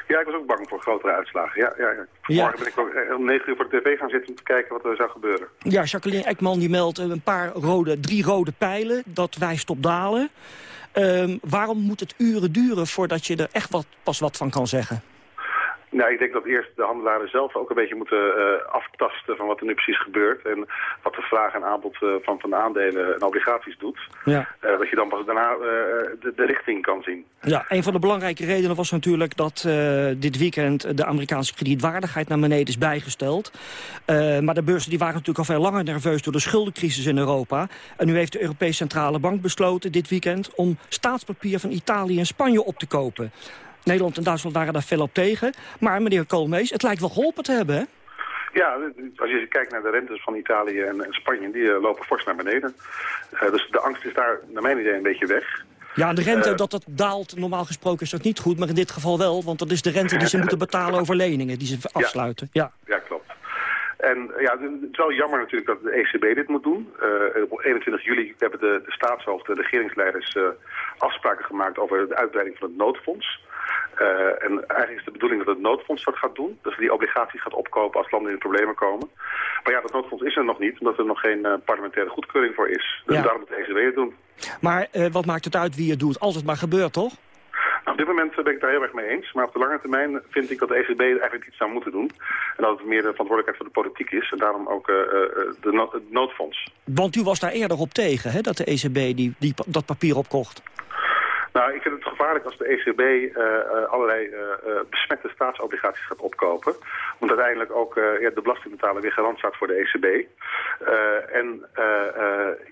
Ja, ik was ook bang voor grotere uitslagen. Ja, ja, ja. Vanmorgen ben ik ook eh, om negen uur voor de tv gaan zitten om te kijken wat er zou gebeuren. Ja, Jacqueline Ekman die meldt een paar rode, drie rode pijlen. Dat wijst op dalen. Um, waarom moet het uren duren voordat je er echt wat, pas wat van kan zeggen? Nou, ik denk dat eerst de handelaren zelf ook een beetje moeten uh, aftasten van wat er nu precies gebeurt. En wat de vraag en aanbod uh, van, van de aandelen en obligaties doet. Ja. Uh, dat je dan pas daarna de, de, richting kan zien. Ja, een van de belangrijke redenen was natuurlijk dat dit weekend de Amerikaanse kredietwaardigheid naar beneden is bijgesteld. maar de beurzen die waren natuurlijk al veel langer nerveus door de schuldencrisis in Europa. En nu heeft de Europese Centrale Bank besloten dit weekend om staatspapier van Italië en Spanje op te kopen. Nederland en Duitsland waren daar fel op tegen. Maar meneer Koolmees, het lijkt wel geholpen te hebben, hè? Ja, als je kijkt naar de rentes van Italië en, Spanje, die uh, lopen fors naar beneden. Uh, dus de angst is daar, naar mijn idee, een beetje weg. Ja, de rente, uh, dat het daalt, normaal gesproken is dat niet goed, maar in dit geval wel. Want dat is de rente die ze *laughs* moeten betalen over leningen, die ze afsluiten. Ja, ja. ja klopt. En ja, het is wel jammer natuurlijk dat de ECB dit moet doen. Uh, op 21 juli hebben de, de staatshoofden, de regeringsleiders uh, afspraken gemaakt over de uitbreiding van het noodfonds. Uh, en eigenlijk is de bedoeling dat het noodfonds dat gaat doen. Dus die obligaties gaat opkopen als landen in de problemen komen. Maar ja, dat noodfonds is er nog niet, omdat er nog geen uh, parlementaire goedkeuring voor is. Dus ja. daarom moet de ECB het doen. Maar uh, wat maakt het uit wie het doet, als het maar gebeurt, toch? Nou, op dit moment ben ik daar heel erg mee eens. Maar op de lange termijn vind ik dat de ECB eigenlijk iets zou moeten doen. En dat het meer de verantwoordelijkheid van de politiek is. En daarom ook de no het noodfonds. Want u was daar eerder op tegen, hè, dat de ECB die, die, dat papier opkocht. Nou, ik vind gevaarlijk als de ECB uh, uh, allerlei uh, besmette staatsobligaties gaat opkopen. Want uiteindelijk ook ja, de belastingbetaler weer garant staat voor de ECB. en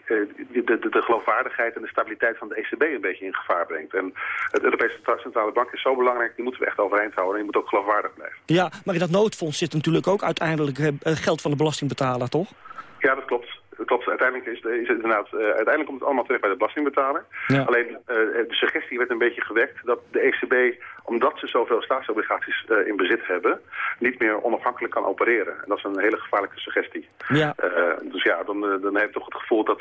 de, de, de, geloofwaardigheid en de stabiliteit van de ECB een beetje in gevaar brengt. En het Europese Centrale Bank is zo belangrijk, die moeten we echt overeind houden. En die moet ook geloofwaardig blijven. Ja, maar in dat noodfonds zit natuurlijk ook uiteindelijk geld van de belastingbetaler, toch? Ja, dat klopt klopt, uiteindelijk is, is het inderdaad, uh, uiteindelijk komt het allemaal terecht bij de belastingbetaler. Ja. Alleen uh, de suggestie werd een beetje gewekt dat de ECB, omdat ze zoveel staatsobligaties uh, in bezit hebben, niet meer onafhankelijk kan opereren. En dat is een hele gevaarlijke suggestie. Ja. dus ja, dan, dan heb je toch het gevoel dat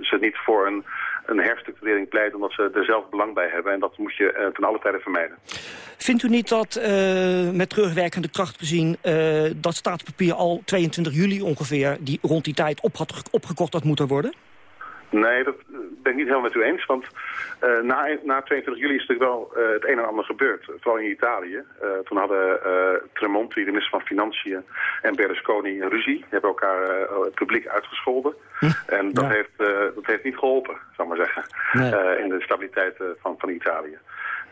ze niet voor een, een herstructurering pleiten omdat ze er zelf belang bij hebben. En dat moet je ten alle tijde vermijden. Vindt u niet dat met terugwerkende kracht gezien dat staatspapier al 22 juli ongeveer, die rond die tijd op had opgekocht had moeten worden? Nee, dat ben ik niet helemaal met u eens. Want uh, na, na 22 juli is natuurlijk wel uh, het een en ander gebeurd. Vooral in Italië. Uh, toen hadden Tremonti, de minister van Financiën, en Berlusconi een ruzie. Die hebben elkaar publiek uitgescholden. Hm. En dat, ja. heeft, dat heeft niet geholpen, zou ik maar zeggen. Nee. in de stabiliteit van, van Italië.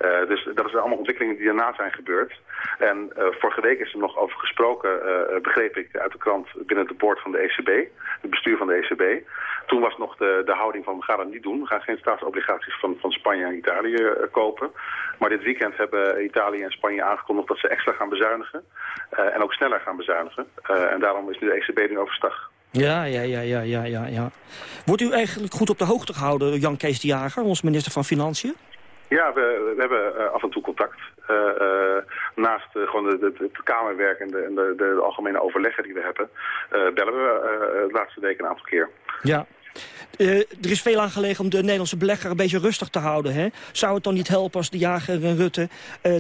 Uh, dus dat zijn allemaal ontwikkelingen die daarna zijn gebeurd. En uh, vorige week is er nog over gesproken, uh, begreep ik uit de krant, binnen het boord van de ECB, het bestuur van de ECB. Toen was nog de, de houding van we gaan dat niet doen. We gaan geen staatsobligaties van, van Spanje en Italië kopen. Maar dit weekend hebben Italië en Spanje aangekondigd dat ze extra gaan bezuinigen. en ook sneller gaan bezuinigen. en daarom is nu de ECB nu overstag. Ja, ja, ja, ja, ja, ja, ja. Wordt u eigenlijk goed op de hoogte gehouden Jan Kees de Jager, onze minister van Financiën? Ja, we, hebben uh, af en toe contact. Uh, uh, naast gewoon het kamerwerk en, de, de, algemene overleggen die we hebben... bellen we de laatste weken een aantal keer. Ja. er is veel aangelegen om de Nederlandse belegger een beetje rustig te houden. Hè? Zou het dan niet helpen als de jager en Rutte...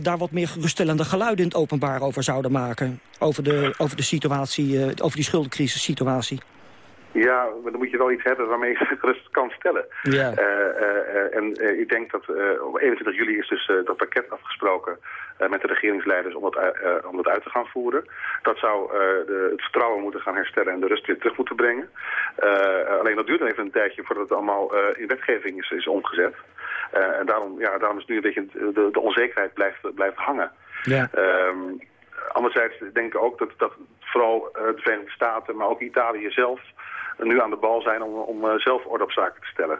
daar wat meer geruststellende geluiden in het openbaar over zouden maken? Over de, over de situatie, over die schuldencrisis situatie? Ja, maar dan moet je wel iets hebben waarmee je *laughs* gerust kan stellen. Ja. Uh, uh, en uh, ik denk dat op 21 juli is dus dat pakket afgesproken met de regeringsleiders om dat, om dat uit te gaan voeren. Dat zou de, het vertrouwen moeten gaan herstellen en de rust weer terug moeten brengen. alleen dat duurt dan even een tijdje voordat het allemaal in wetgeving is, is omgezet. en daarom, ja, daarom is nu een beetje de, de onzekerheid blijft, blijft hangen. Ja. Um, anderzijds denk ik ook dat, dat vooral de Verenigde Staten, maar ook Italië zelf nu aan de bal zijn om, om eh, zelf orde op zaken te stellen.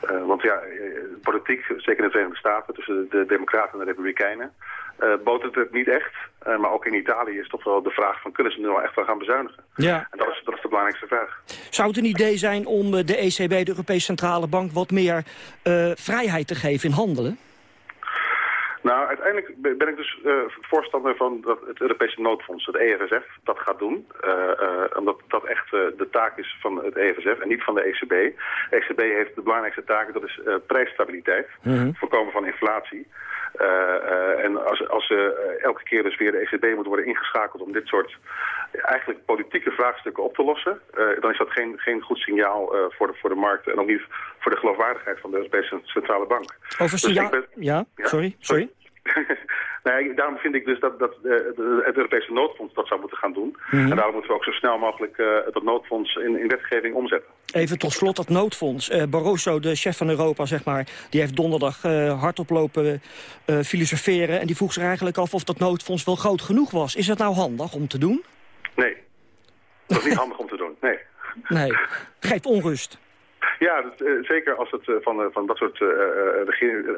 Eh, want ja, eh, politiek, zeker in de Verenigde Staten, tussen de Democraten en de Republikeinen, uh, botert het niet echt. Uh, maar ook in Italië is toch wel de vraag van kunnen ze nu al echt wel gaan bezuinigen? Ja. En dat is, dat is de belangrijkste vraag. Zou het een idee zijn om de ECB, de Europese Centrale Bank, wat meer vrijheid te geven in handelen? Nou, uiteindelijk ben ik dus uh, voorstander van dat het Europese noodfonds, het EFSF, dat gaat doen. Uh, uh, omdat dat echt de taak is van het EFSF en niet van de ECB. De ECB heeft de belangrijkste taak, dat is prijsstabiliteit, mm -hmm. voorkomen van inflatie. en als, als elke keer dus weer de ECB moet worden ingeschakeld om dit soort eigenlijk politieke vraagstukken op te lossen, dan is dat geen, geen goed signaal voor, de, voor de markt en ook niet voor de geloofwaardigheid van de Europese Centrale Bank. Over signaal... Dus ben... ja? ja, sorry. sorry. *laughs* nee, daarom vind ik dus dat, dat uh, het Europese noodfonds dat zou moeten gaan doen. Mm -hmm. En daarom moeten we ook zo snel mogelijk uh, dat noodfonds in, in wetgeving omzetten. Even tot slot dat noodfonds. Uh, Barroso, de chef van Europa, zeg maar, die heeft donderdag hardop lopen filosoferen. En die vroeg zich eigenlijk af of dat noodfonds wel groot genoeg was. Is het nou handig om te doen? Nee, dat is niet *laughs* handig om te doen, nee. Nee, geeft onrust. Ja, dat, uh, zeker als het uh, van, uh, van dat soort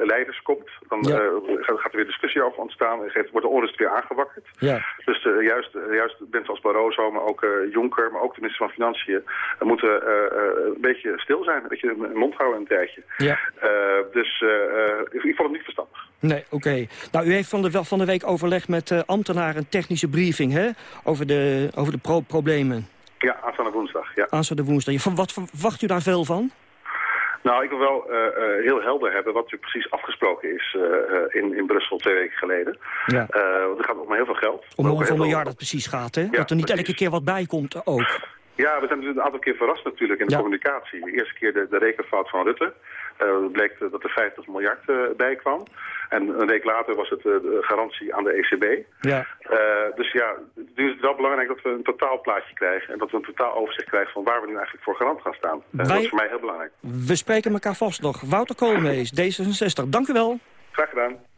leiders komt, dan ja. gaat er weer discussie over ontstaan en geeft, wordt de onrust weer aangewakkerd. Ja. Dus juist, juist mensen als Barroso, maar ook Juncker, maar ook de minister van Financiën, moeten een beetje stil zijn, een beetje een mond houden een tijdje. Ja. dus ik, ik vond het niet verstandig. Nee, oké. Okay. Nou, u heeft van de, van de week overleg met ambtenaren een technische briefing hè, over de, over de pro problemen. Ja, aanstaande woensdag. Ja. Aanstaande woensdag. Van wat verwacht u daar veel van? Nou, ik wil wel uh, uh, heel helder hebben wat er precies afgesproken is uh, in, in Brussel twee weken geleden. Ja. want er gaat om heel veel geld. Om hoeveel miljard het precies gaat, hè? Ja, dat er niet precies. elke keer wat bij komt ook. Ja, we zijn natuurlijk een aantal keer verrast natuurlijk in de ja. communicatie. De eerste keer de, de rekenfout van Rutte. Het bleek dat er 50 miljard bij kwam. En een week later was het uh, de garantie aan de ECB. Ja. Dus ja, nu is het wel belangrijk dat we een totaalplaatje krijgen. En dat we een totaal overzicht krijgen van waar we nu eigenlijk voor garant gaan staan. Wij... Dat is voor mij heel belangrijk. We spreken elkaar vast nog. Wouter Koolmees, D66. Dank u wel. Graag gedaan.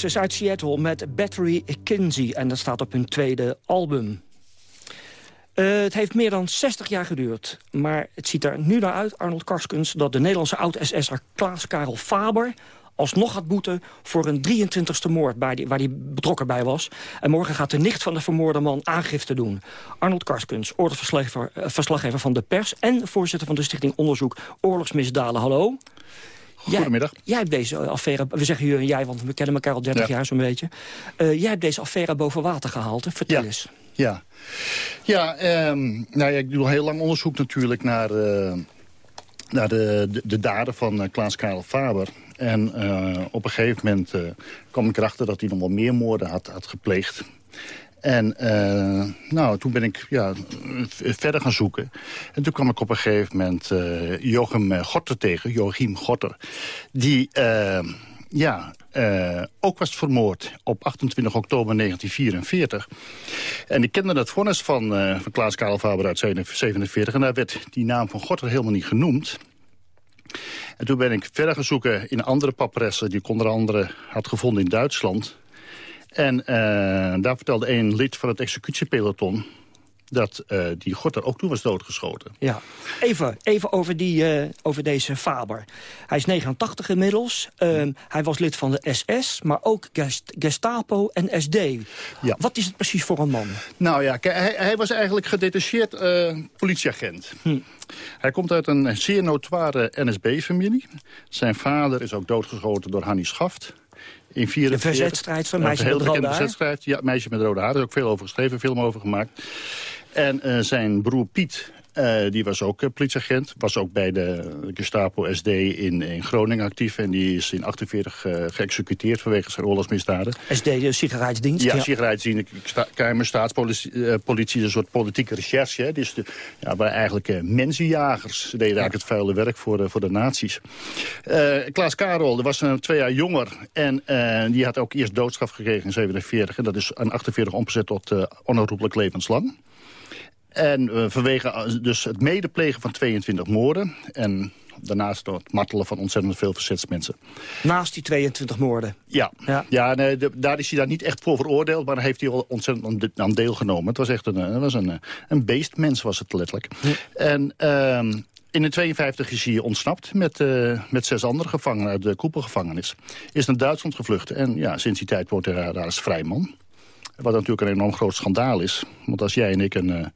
Foxes uit Seattle met Battery Kinsey. En dat staat op hun tweede album. Uh, het heeft meer dan 60 jaar geduurd. Maar het ziet er nu naar uit, Arnold Karskens... dat de Nederlandse oud-SS'er Klaas-Karel Faber alsnog gaat boeten voor een 23e moord waar hij die betrokken bij was. En morgen gaat de nicht van de vermoorde man aangifte doen. Arnold Karskens, oorlogsverslaggever van de pers... en voorzitter van de Stichting Onderzoek Oorlogsmisdaden. Hallo. Goedemiddag. Jij, jij, hebt deze affaire, we zeggen je en jij, want we kennen elkaar al 30 jaar zo'n beetje. Uh, jij hebt deze affaire boven water gehaald, vertel eens. Ja, ja um, nou ja, ik doe al heel lang onderzoek natuurlijk naar, uh, naar de, de, de, daden van uh, Klaas-Karel Faber. En op een gegeven moment kwam ik erachter dat hij nog wel meer moorden had, had gepleegd. En uh, nou, toen ben ik ja, verder gaan zoeken. En toen kwam ik op een gegeven moment uh, Jochem Gotter tegen, Joachim Gotter. Die ja, ook was vermoord op 28 oktober 1944. En ik kende het vonnis van, van Klaas Karel Faber uit 1947. En daar werd die naam van Gotter helemaal niet genoemd. En toen ben ik verder gaan zoeken in andere papressen... die ik onder andere had gevonden in Duitsland... En uh, daar vertelde een lid van het executiepeloton dat uh, die Gorter ook toen was doodgeschoten. Ja, even, even over, die, uh, over deze Faber. Hij is 89 inmiddels. Uh, hij was lid van de SS, maar ook Gestapo en SD. Ja. Wat is het precies voor een man? Nou ja, hij, hij was eigenlijk gedetacheerd politieagent. Hm. Hij komt uit een zeer notoire NSB-familie. Zijn vader is ook doodgeschoten door Hannie Schaft in 44. De verzetstrijd van Meisje met Rode Haar? Ja, Meisje met Rode Haar. Daar is ook veel over geschreven, film over gemaakt. En uh, zijn broer Piet uh, die was ook uh, politieagent. Was ook bij de Gestapo SD in, in Groningen actief. En die is in 48 uh, geëxecuteerd vanwege zijn oorlogsmisdaden. SD, de Sicherheidsdienst? Ja, ja. Sicherheidsdienst, Kamer, staatspolitie, politie, een soort politieke recherche. Hè. Dus de, ja, eigenlijk mensenjagers deden eigenlijk het vuile werk voor de, voor de nazi's. Klaas Karel, dat was een twee jaar jonger. En die had ook eerst doodstraf gekregen in 47. En dat is aan 48 omgezet tot onherroepelijk levenslang. En uh, vanwege dus het medeplegen van 22 moorden... en daarnaast het martelen van ontzettend veel verzetsmensen. Naast die 22 moorden? Ja, ja. ja nee, de, daar is hij daar niet echt voor veroordeeld... maar daar heeft hij al ontzettend aan deelgenomen. Het was echt een, het was een, een beestmens, was het letterlijk. En... Uh, in de 52 is hij ontsnapt met, uh, met zes andere gevangenen uit de koepelgevangenis. Is naar Duitsland gevlucht en ja, sinds die tijd wordt hij daar als vrijman. Wat natuurlijk een enorm groot schandaal is. Want als jij en ik een,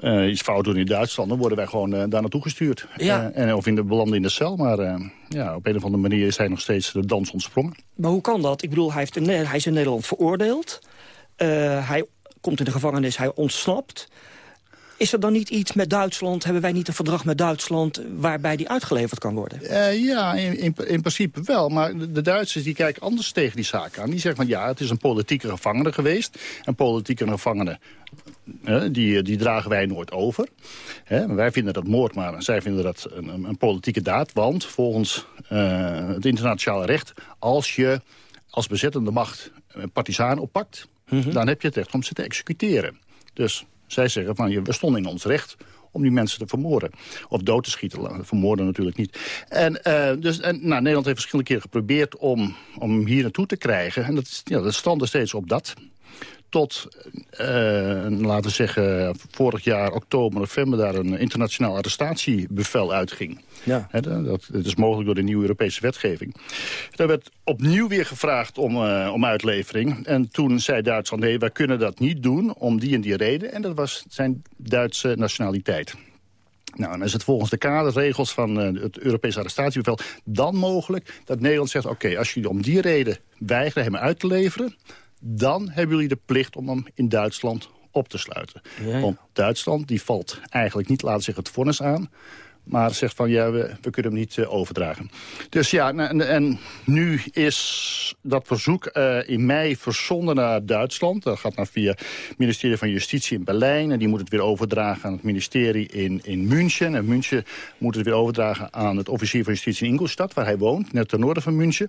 uh, iets fout doen in Duitsland... dan worden wij gewoon uh, daar naartoe gestuurd. Ja. en, of in de, belanden in de cel. Maar ja, op een of andere manier is hij nog steeds de dans ontsprongen. Maar hoe kan dat? Ik bedoel, hij, heeft in, hij is in Nederland veroordeeld. hij komt in de gevangenis, hij ontsnapt. Is er dan niet iets met Duitsland, hebben wij niet een verdrag met Duitsland... waarbij die uitgeleverd kan worden? Uh, ja, in, in, in, principe wel. Maar de Duitsers die kijken anders tegen die zaak aan. Die zeggen van ja, het is een politieke gevangene geweest. En politieke gevangenen, die, die dragen wij nooit over. wij vinden dat moord, maar zij vinden dat een, een politieke daad. Want volgens uh, het internationale recht, als je als bezettende macht een partisaan oppakt... Mm -hmm. dan heb je het recht om ze te executeren. Dus zij zeggen van, we stonden in ons recht om die mensen te vermoorden. Of dood te schieten, vermoorden natuurlijk niet. En, uh, dus, en nou, Nederland heeft verschillende keren geprobeerd om, om hier naartoe te krijgen. En dat, ja, dat steeds op dat tot, uh, laten we zeggen, vorig jaar oktober, november... daar een internationaal arrestatiebevel uitging. Ja. dat, dat, is mogelijk door de nieuwe Europese wetgeving. Daar werd opnieuw weer gevraagd om, uh, om uitlevering. En toen zei Duitsland, nee, wij kunnen dat niet doen om die en die reden. En dat was zijn Duitse nationaliteit. Nou, dan is het volgens de kaderregels van uh, het Europese arrestatiebevel dan mogelijk dat Nederland zegt... oké, als jullie om die reden weigeren hem uit te leveren dan hebben jullie de plicht om hem in Duitsland op te sluiten. Want Duitsland die valt eigenlijk niet, laten zich het vonnis aan... Maar zegt van, ja, we, we kunnen hem niet uh, overdragen. Dus ja, en, en, nu is dat verzoek uh, in mei verzonden naar Duitsland. Dat gaat naar via het ministerie van Justitie in Berlijn. En die moet het weer overdragen aan het ministerie in, in München. En München moet het weer overdragen aan het officier van Justitie in Ingolstadt... waar hij woont, net ten noorden van München.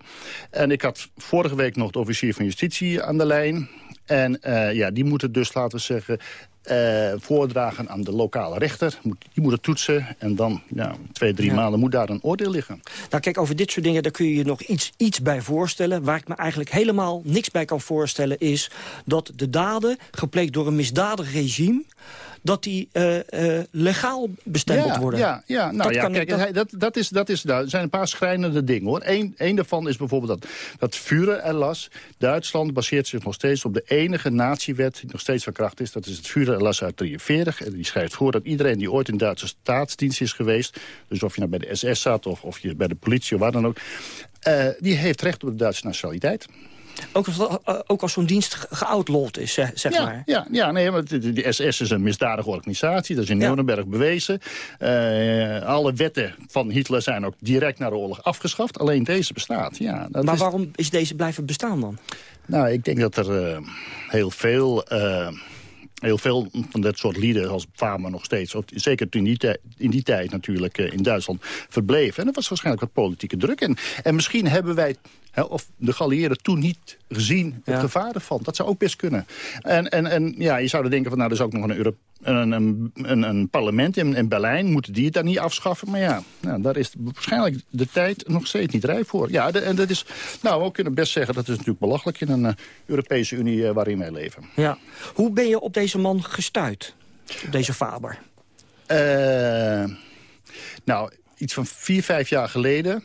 En ik had vorige week nog de officier van Justitie aan de lijn. En uh, ja, die moeten dus, laten we zeggen, eh, voordragen aan de lokale rechter. Die moet het toetsen en dan ja, twee, drie Ja. maanden moet daar een oordeel liggen. Nou kijk, over dit soort dingen daar kun je je nog iets, iets bij voorstellen. Waar ik me eigenlijk helemaal niks bij kan voorstellen is... dat de daden, gepleegd door een misdadig regime... dat die eh, eh, legaal bestempeld ja, worden. Ja, ja. nou Dat ja, kijk, dat- dat, dat, is, dat is, nou, er zijn een paar schrijnende dingen, hoor. Eén één daarvan is bijvoorbeeld dat, dat Führererlass. Duitsland baseert zich nog steeds op de enige natiewet die nog steeds van kracht is. Dat is het Führererlass uit 43. En die schrijft voor dat iedereen die ooit in Duitse staatsdienst is geweest... dus of je nou bij de SS zat of, of je bij de politie of waar dan ook... eh, die heeft recht op de Duitse nationaliteit. Ook als, eh, ook als zo'n dienst ge- geoutlawd is, zeg, ja, maar. Ja, ja nee, want de, SS is een misdadige organisatie. Dat is in Nuremberg bewezen. Eh, alle wetten van Hitler zijn ook direct na de oorlog afgeschaft. Alleen deze bestaat. Ja, dat Maar is- waarom is deze blijven bestaan dan? Nou, ik denk dat er eh, heel veel... Heel veel van dat soort lieden, als Faber nog steeds... zeker toen in die, in die tijd natuurlijk eh, in Duitsland verbleven. En er was waarschijnlijk wat politieke druk. En, en misschien hebben wij, of de geallieerden toen niet gezien... het Ja. gevaar ervan. Dat zou ook best kunnen. En, en, en ja, je zou er denken van, nou, er is ook nog een, Euro een, een, een, parlement in, in Berlijn. Moeten die het dan niet afschaffen? Maar ja, nou, daar is waarschijnlijk de tijd nog steeds niet rijp voor. Ja, de- en dat is, nou, we kunnen best zeggen... dat is natuurlijk belachelijk in een eh, Europese Unie eh, waarin wij leven. Ja. Hoe ben je op deze man gestuurd? Op deze Faber? Eh, nou, iets van vier, vijf jaar geleden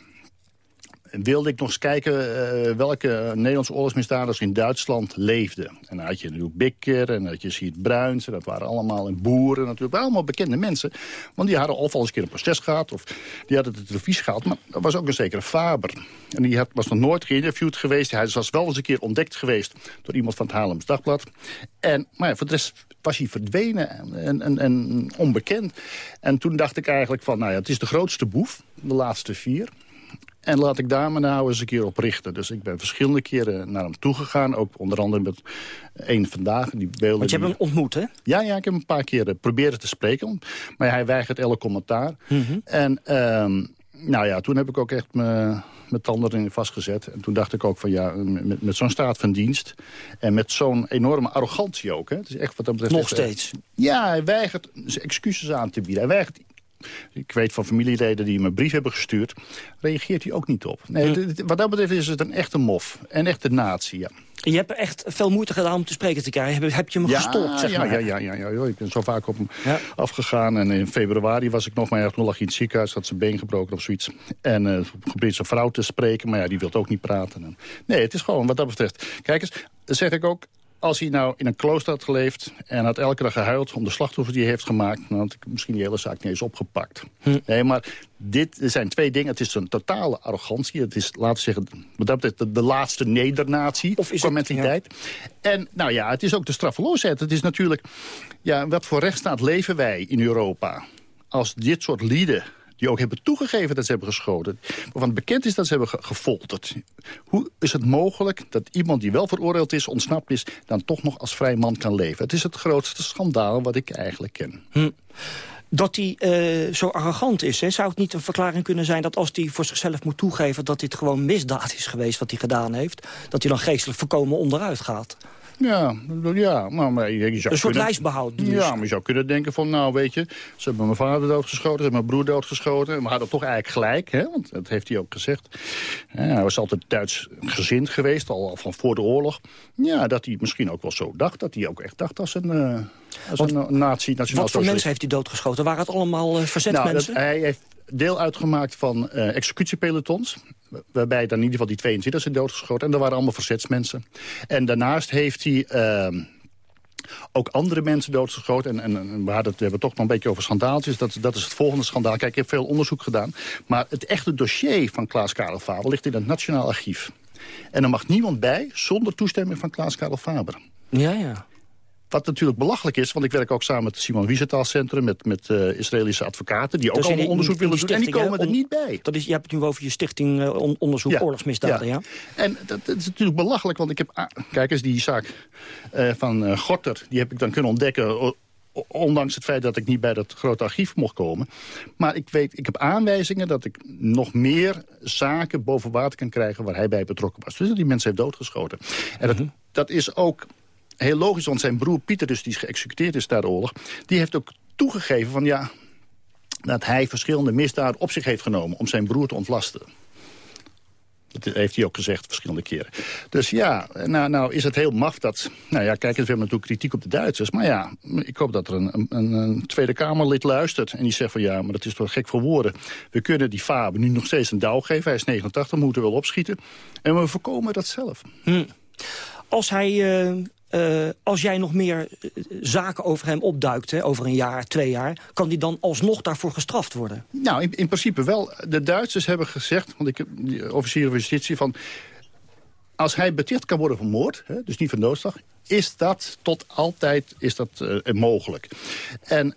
wilde ik nog eens kijken eh, welke Nederlandse oorlogsmisdadigers in Duitsland leefden. En dan had je natuurlijk Bikker en had je Siert Bruins. En dat waren allemaal en boeren natuurlijk. Allemaal bekende mensen. Want die hadden of al eens een keer een proces gehad. Of die hadden de televisie gehad. Maar er was ook een zekere Faber. En die had, was nog nooit geïnterviewd geweest. Hij was wel eens een keer ontdekt geweest door iemand van het Haarlems Dagblad. En, maar ja, voor de rest was hij verdwenen en, en, en onbekend. En toen dacht ik eigenlijk van, nou ja, het is de grootste boef. De laatste vier. En laat ik daar me nou eens een keer op richten. Dus ik ben verschillende keren naar hem toegegaan. Ook onder andere met één vandaag. Die beelden Want je hebt hem ontmoet, hè? Ja, ja, ik heb hem een paar keer eh, proberen te spreken. Maar hij weigert elk commentaar. Mhm. En ehm, nou ja, toen heb ik ook echt mijn tanden erin vastgezet. En toen dacht ik ook van ja, met, met zo'n staat van dienst... en met zo'n enorme arrogantie ook. Hè, het is echt wat dat betreft Nog echt, eh, steeds? Ja, hij weigert excuses aan te bieden. Hij weigert ik weet van familieleden die een brief hebben gestuurd... reageert hij ook niet op. Nee, Hm. wat dat betreft is het een echte mof. Een echte natie, ja. Je hebt echt veel moeite gedaan om te spreken te krijgen. Heb, heb je hem Ja, gestopt, zeg ja, maar? ja, ja, ja, ja. Ik ben zo vaak op hem afgegaan. En in februari was ik nog maar... Toen lag hij in het ziekenhuis, had zijn been gebroken of zoiets. En eh probeert zijn vrouw te spreken, maar ja, die wil ook niet praten. En, nee, het is gewoon wat dat betreft... Kijk eens, zeg ik ook... Als hij nou in een klooster had geleefd en had elke dag gehuild... om de slachtoffers die hij heeft gemaakt... dan had ik misschien die hele zaak niet eens opgepakt. Nee, maar dit er zijn twee dingen. Het is een totale arrogantie. Het is, laten we zeggen, wat dat betreft de, de laatste nedernatie of qua mentaliteit. En nou ja, het is ook de straffeloosheid. Het is natuurlijk, ja, wat voor rechtsstaat leven wij in Europa... als dit soort lieden die ook hebben toegegeven dat ze hebben geschoten. Waarvan bekend is dat ze hebben ge- gefolterd. Hoe is het mogelijk dat iemand die wel veroordeeld is, ontsnapt is... dan toch nog als vrij man kan leven? Het is het grootste schandaal wat ik eigenlijk ken. Hm. Dat hij eh, zo arrogant is, hè? zou het niet een verklaring kunnen zijn... dat als hij voor zichzelf moet toegeven dat dit gewoon misdaad is geweest... wat hij gedaan heeft, dat hij dan geestelijk voorkomen onderuit gaat? Ja, ja maar, maar je, je zou Een soort kunnen- lijstbehoud dus. Ja, maar je zou kunnen denken van, nou weet je... ze hebben mijn vader doodgeschoten, ze hebben mijn broer doodgeschoten... maar we hadden toch eigenlijk gelijk, hè? want dat heeft hij ook gezegd. Ja, hij was altijd Duits gezind geweest, al, al van voor de oorlog. Ja, dat hij misschien ook wel zo dacht, dat hij ook echt dacht als een, eh als een nazi, nationaal Wat voor mensen heeft hij doodgeschoten? Waren het allemaal eh, Nou, verzetsmensen? dat, hij heeft deel uitgemaakt van eh, executiepelotons. Waarbij dan in ieder geval die 22 zijn doodgeschoten. En dat waren allemaal verzetsmensen. En daarnaast heeft hij... ehm, ook andere mensen doodgeschoten. En, en, hadden het, we hebben het toch nog een beetje over schandaaltjes. Dat, dat is het volgende schandaal. Kijk, ik heb veel onderzoek gedaan. Maar het echte dossier van Klaas Karel Faber ligt in het Nationaal Archief. En er mag niemand bij zonder toestemming van Klaas Karel Faber. Ja, ja. Wat natuurlijk belachelijk is, want ik werk ook samen met het Simon Wiesenthal Centrum... met, met eh, Israëlische advocaten, die ook Dus in allemaal die- onderzoek willen doen. En die komen hè, er niet bij. Dat is, je hebt het nu over je stichting eh, on- onderzoek Ja, oorlogsmisdaden, ja? En dat, dat is natuurlijk belachelijk, want ik heb... Kijk eens, die zaak eh, van Gorter, die heb ik dan kunnen ontdekken... ondanks het feit dat ik niet bij dat grote archief mocht komen. Maar ik weet, ik heb aanwijzingen dat ik nog meer zaken boven water kan krijgen... waar hij bij betrokken was. Dus dat die mensen heeft doodgeschoten. En dat, dat is ook heel logisch, want zijn broer Pieter, dus die is geëxecuteerd is na de oorlog... die heeft ook toegegeven van ja, dat hij verschillende misdaden op zich heeft genomen... om zijn broer te ontlasten. Dat heeft hij ook gezegd verschillende keren. Dus ja, nou, nou is het heel maf dat... Nou ja, kijk, we hebben natuurlijk kritiek op de Duitsers. Maar ja, ik hoop dat er een, een, een Tweede Kamerlid luistert... en die zegt van ja, maar dat is toch gek voor woorden. We kunnen die Faber nu nog steeds een douw geven. Hij is 89, we moeten wel opschieten. En we voorkomen dat zelf. Hm. Als hij uh, uh, als jij nog meer uh, zaken over hem opduikt, hè, over een jaar, twee jaar... kan die dan alsnog daarvoor gestraft worden? Nou, in, in principe wel. De Duitsers hebben gezegd, want ik heb die officier van justitie... van als hij beticht kan worden van moord, hè, dus niet van doodslag... is dat tot altijd is dat, uh, mogelijk. En...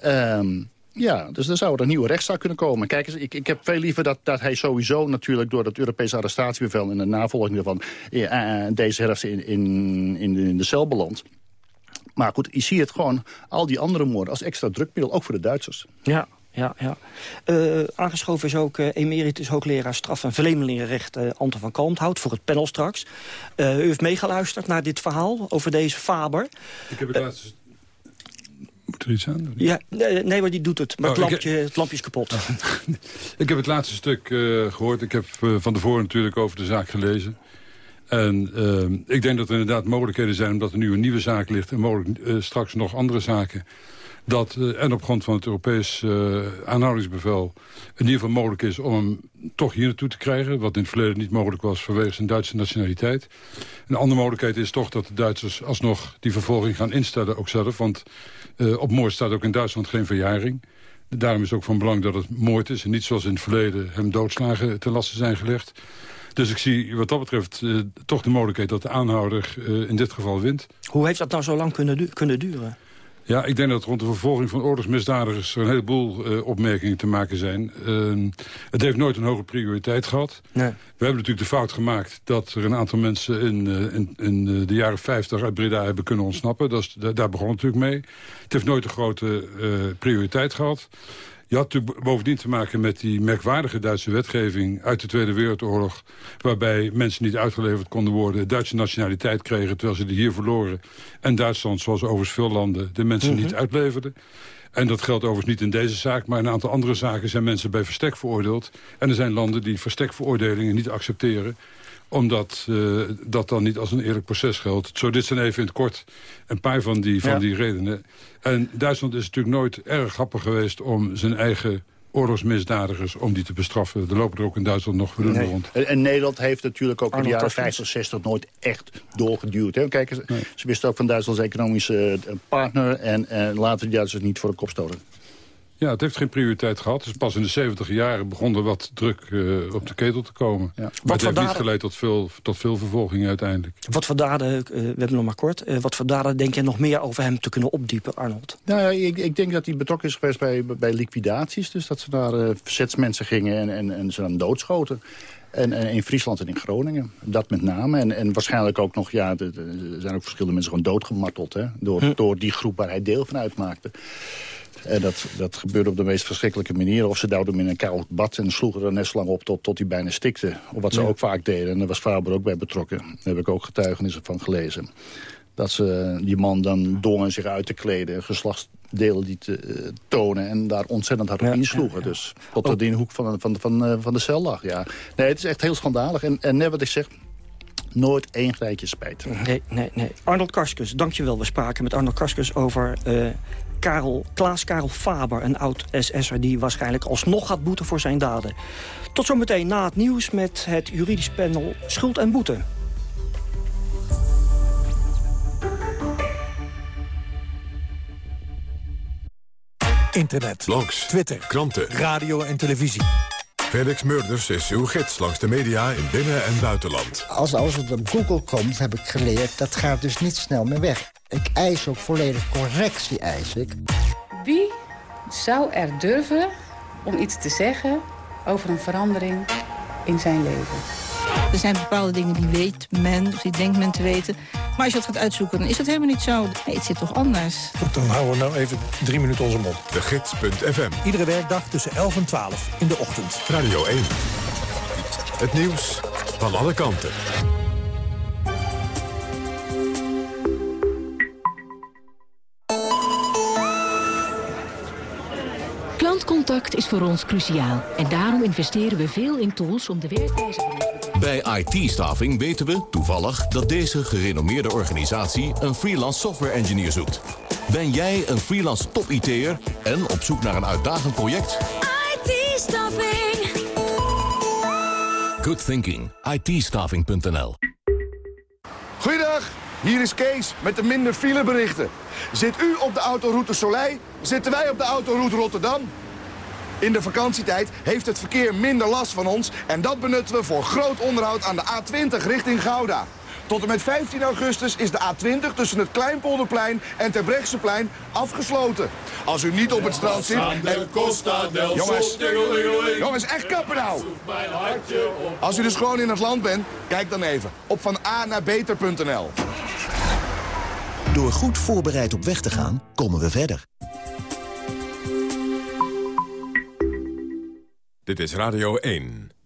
Ja, dus er zou er een nieuwe rechtszaak kunnen komen. Kijk eens, ik, ik heb veel liever dat, dat hij sowieso natuurlijk... door het Europese arrestatiebevel en de navolging ervan... Uh, deze herfst in, in, in, de, in de cel belandt. Maar goed, je ziet het gewoon, al die andere moorden... als extra drukmiddel, ook voor de Duitsers. Ja, ja, ja. Uh, aangeschoven is ook uh, emeritus hoogleraar straf- en verlemelingenrecht uh, Anton van Kalmthout voor het panel straks. u heeft meegeluisterd naar dit verhaal over deze Faber. Ik heb het laatste moet er iets aan doen? Ja, nee, nee, maar die doet het. Maar oh, het, lampje, heb... het lampje is kapot. *laughs* ik heb het laatste stuk uh, gehoord. Ik heb uh, van tevoren natuurlijk over de zaak gelezen. En uh, ik denk dat er inderdaad mogelijkheden zijn... omdat er nu een nieuwe zaak ligt... en mogelijk straks nog andere zaken... dat en op grond van het Europees aanhoudingsbevel... in ieder geval mogelijk is om hem toch hier naartoe te krijgen... wat in het verleden niet mogelijk was vanwege zijn Duitse nationaliteit. Een andere mogelijkheid is toch dat de Duitsers alsnog die vervolging gaan instellen... ook zelf, want uh, op moord staat ook in Duitsland geen verjaring. Daarom is ook van belang dat het moord is... en niet zoals in het verleden hem doodslagen ten laste zijn gelegd. Dus ik zie wat dat betreft uh, toch de mogelijkheid dat de aanhouder uh, in dit geval wint. Hoe heeft dat nou zo lang kunnen, kunnen duren? Ja, ik denk dat rond de vervolging van oorlogsmisdadigers... er een heleboel uh, opmerkingen te maken zijn. Uh, het heeft nooit een hoge prioriteit gehad. Nee. We hebben natuurlijk de fout gemaakt... dat er een aantal mensen in, uh, in, in de jaren 50 uit Breda hebben kunnen ontsnappen. Dat is, daar begon het natuurlijk mee. Het heeft nooit een grote prioriteit gehad. Je had natuurlijk bovendien te maken met die merkwaardige Duitse wetgeving uit de Tweede Wereldoorlog. Waarbij mensen niet uitgeleverd konden worden, Duitse nationaliteit kregen terwijl ze die hier verloren. En Duitsland, zoals overigens veel landen, de mensen mm -hmm. niet uitleverden. En dat geldt overigens niet in deze zaak, maar in een aantal andere zaken zijn mensen bij verstek veroordeeld. En er zijn landen die verstekveroordelingen niet accepteren omdat uh, dat dan niet als een eerlijk proces geldt. Zo, dit zijn even in het kort een paar van die, van ja. die redenen. En Duitsland is natuurlijk nooit erg grappig geweest... om zijn eigen oorlogsmisdadigers om die te bestraffen. Er lopen er ook in Duitsland nog voor nee. rond. En, en, Nederland heeft natuurlijk ook in de jaren 50, 60 nooit echt doorgeduwd. Hè? Kijk, ze, nee. ze wisten ook van Duitslands economische partner... en, en laten die Duitsers niet voor de kop stoten. Ja, het heeft geen prioriteit gehad. Dus pas in de 70 jaren begon er wat druk uh, op de ketel te komen. Ja. Maar wat het heeft daden... niet geleid tot veel, tot veel vervolging uiteindelijk. Wat voor daden, uh, we hebben nog maar kort... Uh, wat voor daden denk je nog meer over hem te kunnen opdiepen, Arnold? Nou ja, ik, ik denk dat hij betrokken is geweest bij, bij liquidaties. Dus dat ze naar verzetsmensen gingen en, en, en ze dan doodschoten. En, en, in Friesland en in Groningen. Dat met name. En, en waarschijnlijk ook nog, ja, er zijn ook verschillende mensen gewoon doodgemarteld. Hè, door, hm. door die groep waar hij deel van uitmaakte. En dat, dat gebeurde op de meest verschrikkelijke manier. Of ze duwden hem in een koud bad en sloegen er net zo lang op tot, tot hij bijna stikte. Of wat ze ja. ook vaak deden. En daar was Faber ook bij betrokken. Daar heb ik ook getuigenissen van gelezen. Dat ze die man dan dwongen zich uit te kleden. Geslachtsdelen die te uh, tonen. En daar ontzettend hard op ja, insloegen. Ja, dus tot er in de hoek van, van, van, uh, van de cel lag. Ja. Nee, het is echt heel schandalig. En, en net wat ik zeg, nooit één grijtje spijt. Nee, nee, nee. Arnold Karskus, dankjewel. We spraken met Arnold Karskus over uh, Karel, Klaas Karel Faber, een oud-SS'er... die waarschijnlijk alsnog gaat boeten voor zijn daden. Tot zometeen na het nieuws met het juridisch panel Schuld en Boete. Internet, blogs, Twitter, kranten, radio en televisie. Felix Murders is uw gids langs de media in binnen- en buitenland. Als alles wat op Google komt, heb ik geleerd, dat gaat dus niet snel meer weg. Ik eis ook volledig correctie, eis ik. Wie zou er durven om iets te zeggen over een verandering in zijn leven? Er zijn bepaalde dingen die weet men, of die denkt men te weten. Maar als je dat gaat uitzoeken, dan is dat helemaal niet zo. Nee, het zit toch anders. Goed, dan houden we nou even drie minuten onze mond. De Gids.fm. Iedere werkdag tussen 11 en 12 in de ochtend. Radio 1. Het nieuws van alle kanten. Klantcontact is voor ons cruciaal. En daarom investeren we veel in tools om de werkwijze van Bij IT-staving weten we toevallig dat deze gerenommeerde organisatie een freelance software engineer zoekt. Ben jij een freelance top-IT'er en op zoek naar een uitdagend project? IT-staffing. Good thinking. it Goeiedag, hier is Kees met de minder fileberichten. Zit u op de autoroute Soleil, zitten wij op de autoroute Rotterdam. In de vakantietijd heeft het verkeer minder last van ons... en dat benutten we voor groot onderhoud aan de A20 richting Gouda. Tot en met 15 augustus is de A20 tussen het Kleinpolderplein en Terbrechtseplein afgesloten. Als u niet op het strand zit... En... Jongens, jongens, echt kappen nou! Als u dus gewoon in het land bent, kijk dan even op van A naar beter.nl. Door goed voorbereid op weg te gaan, komen we verder. Dit is Radio 1.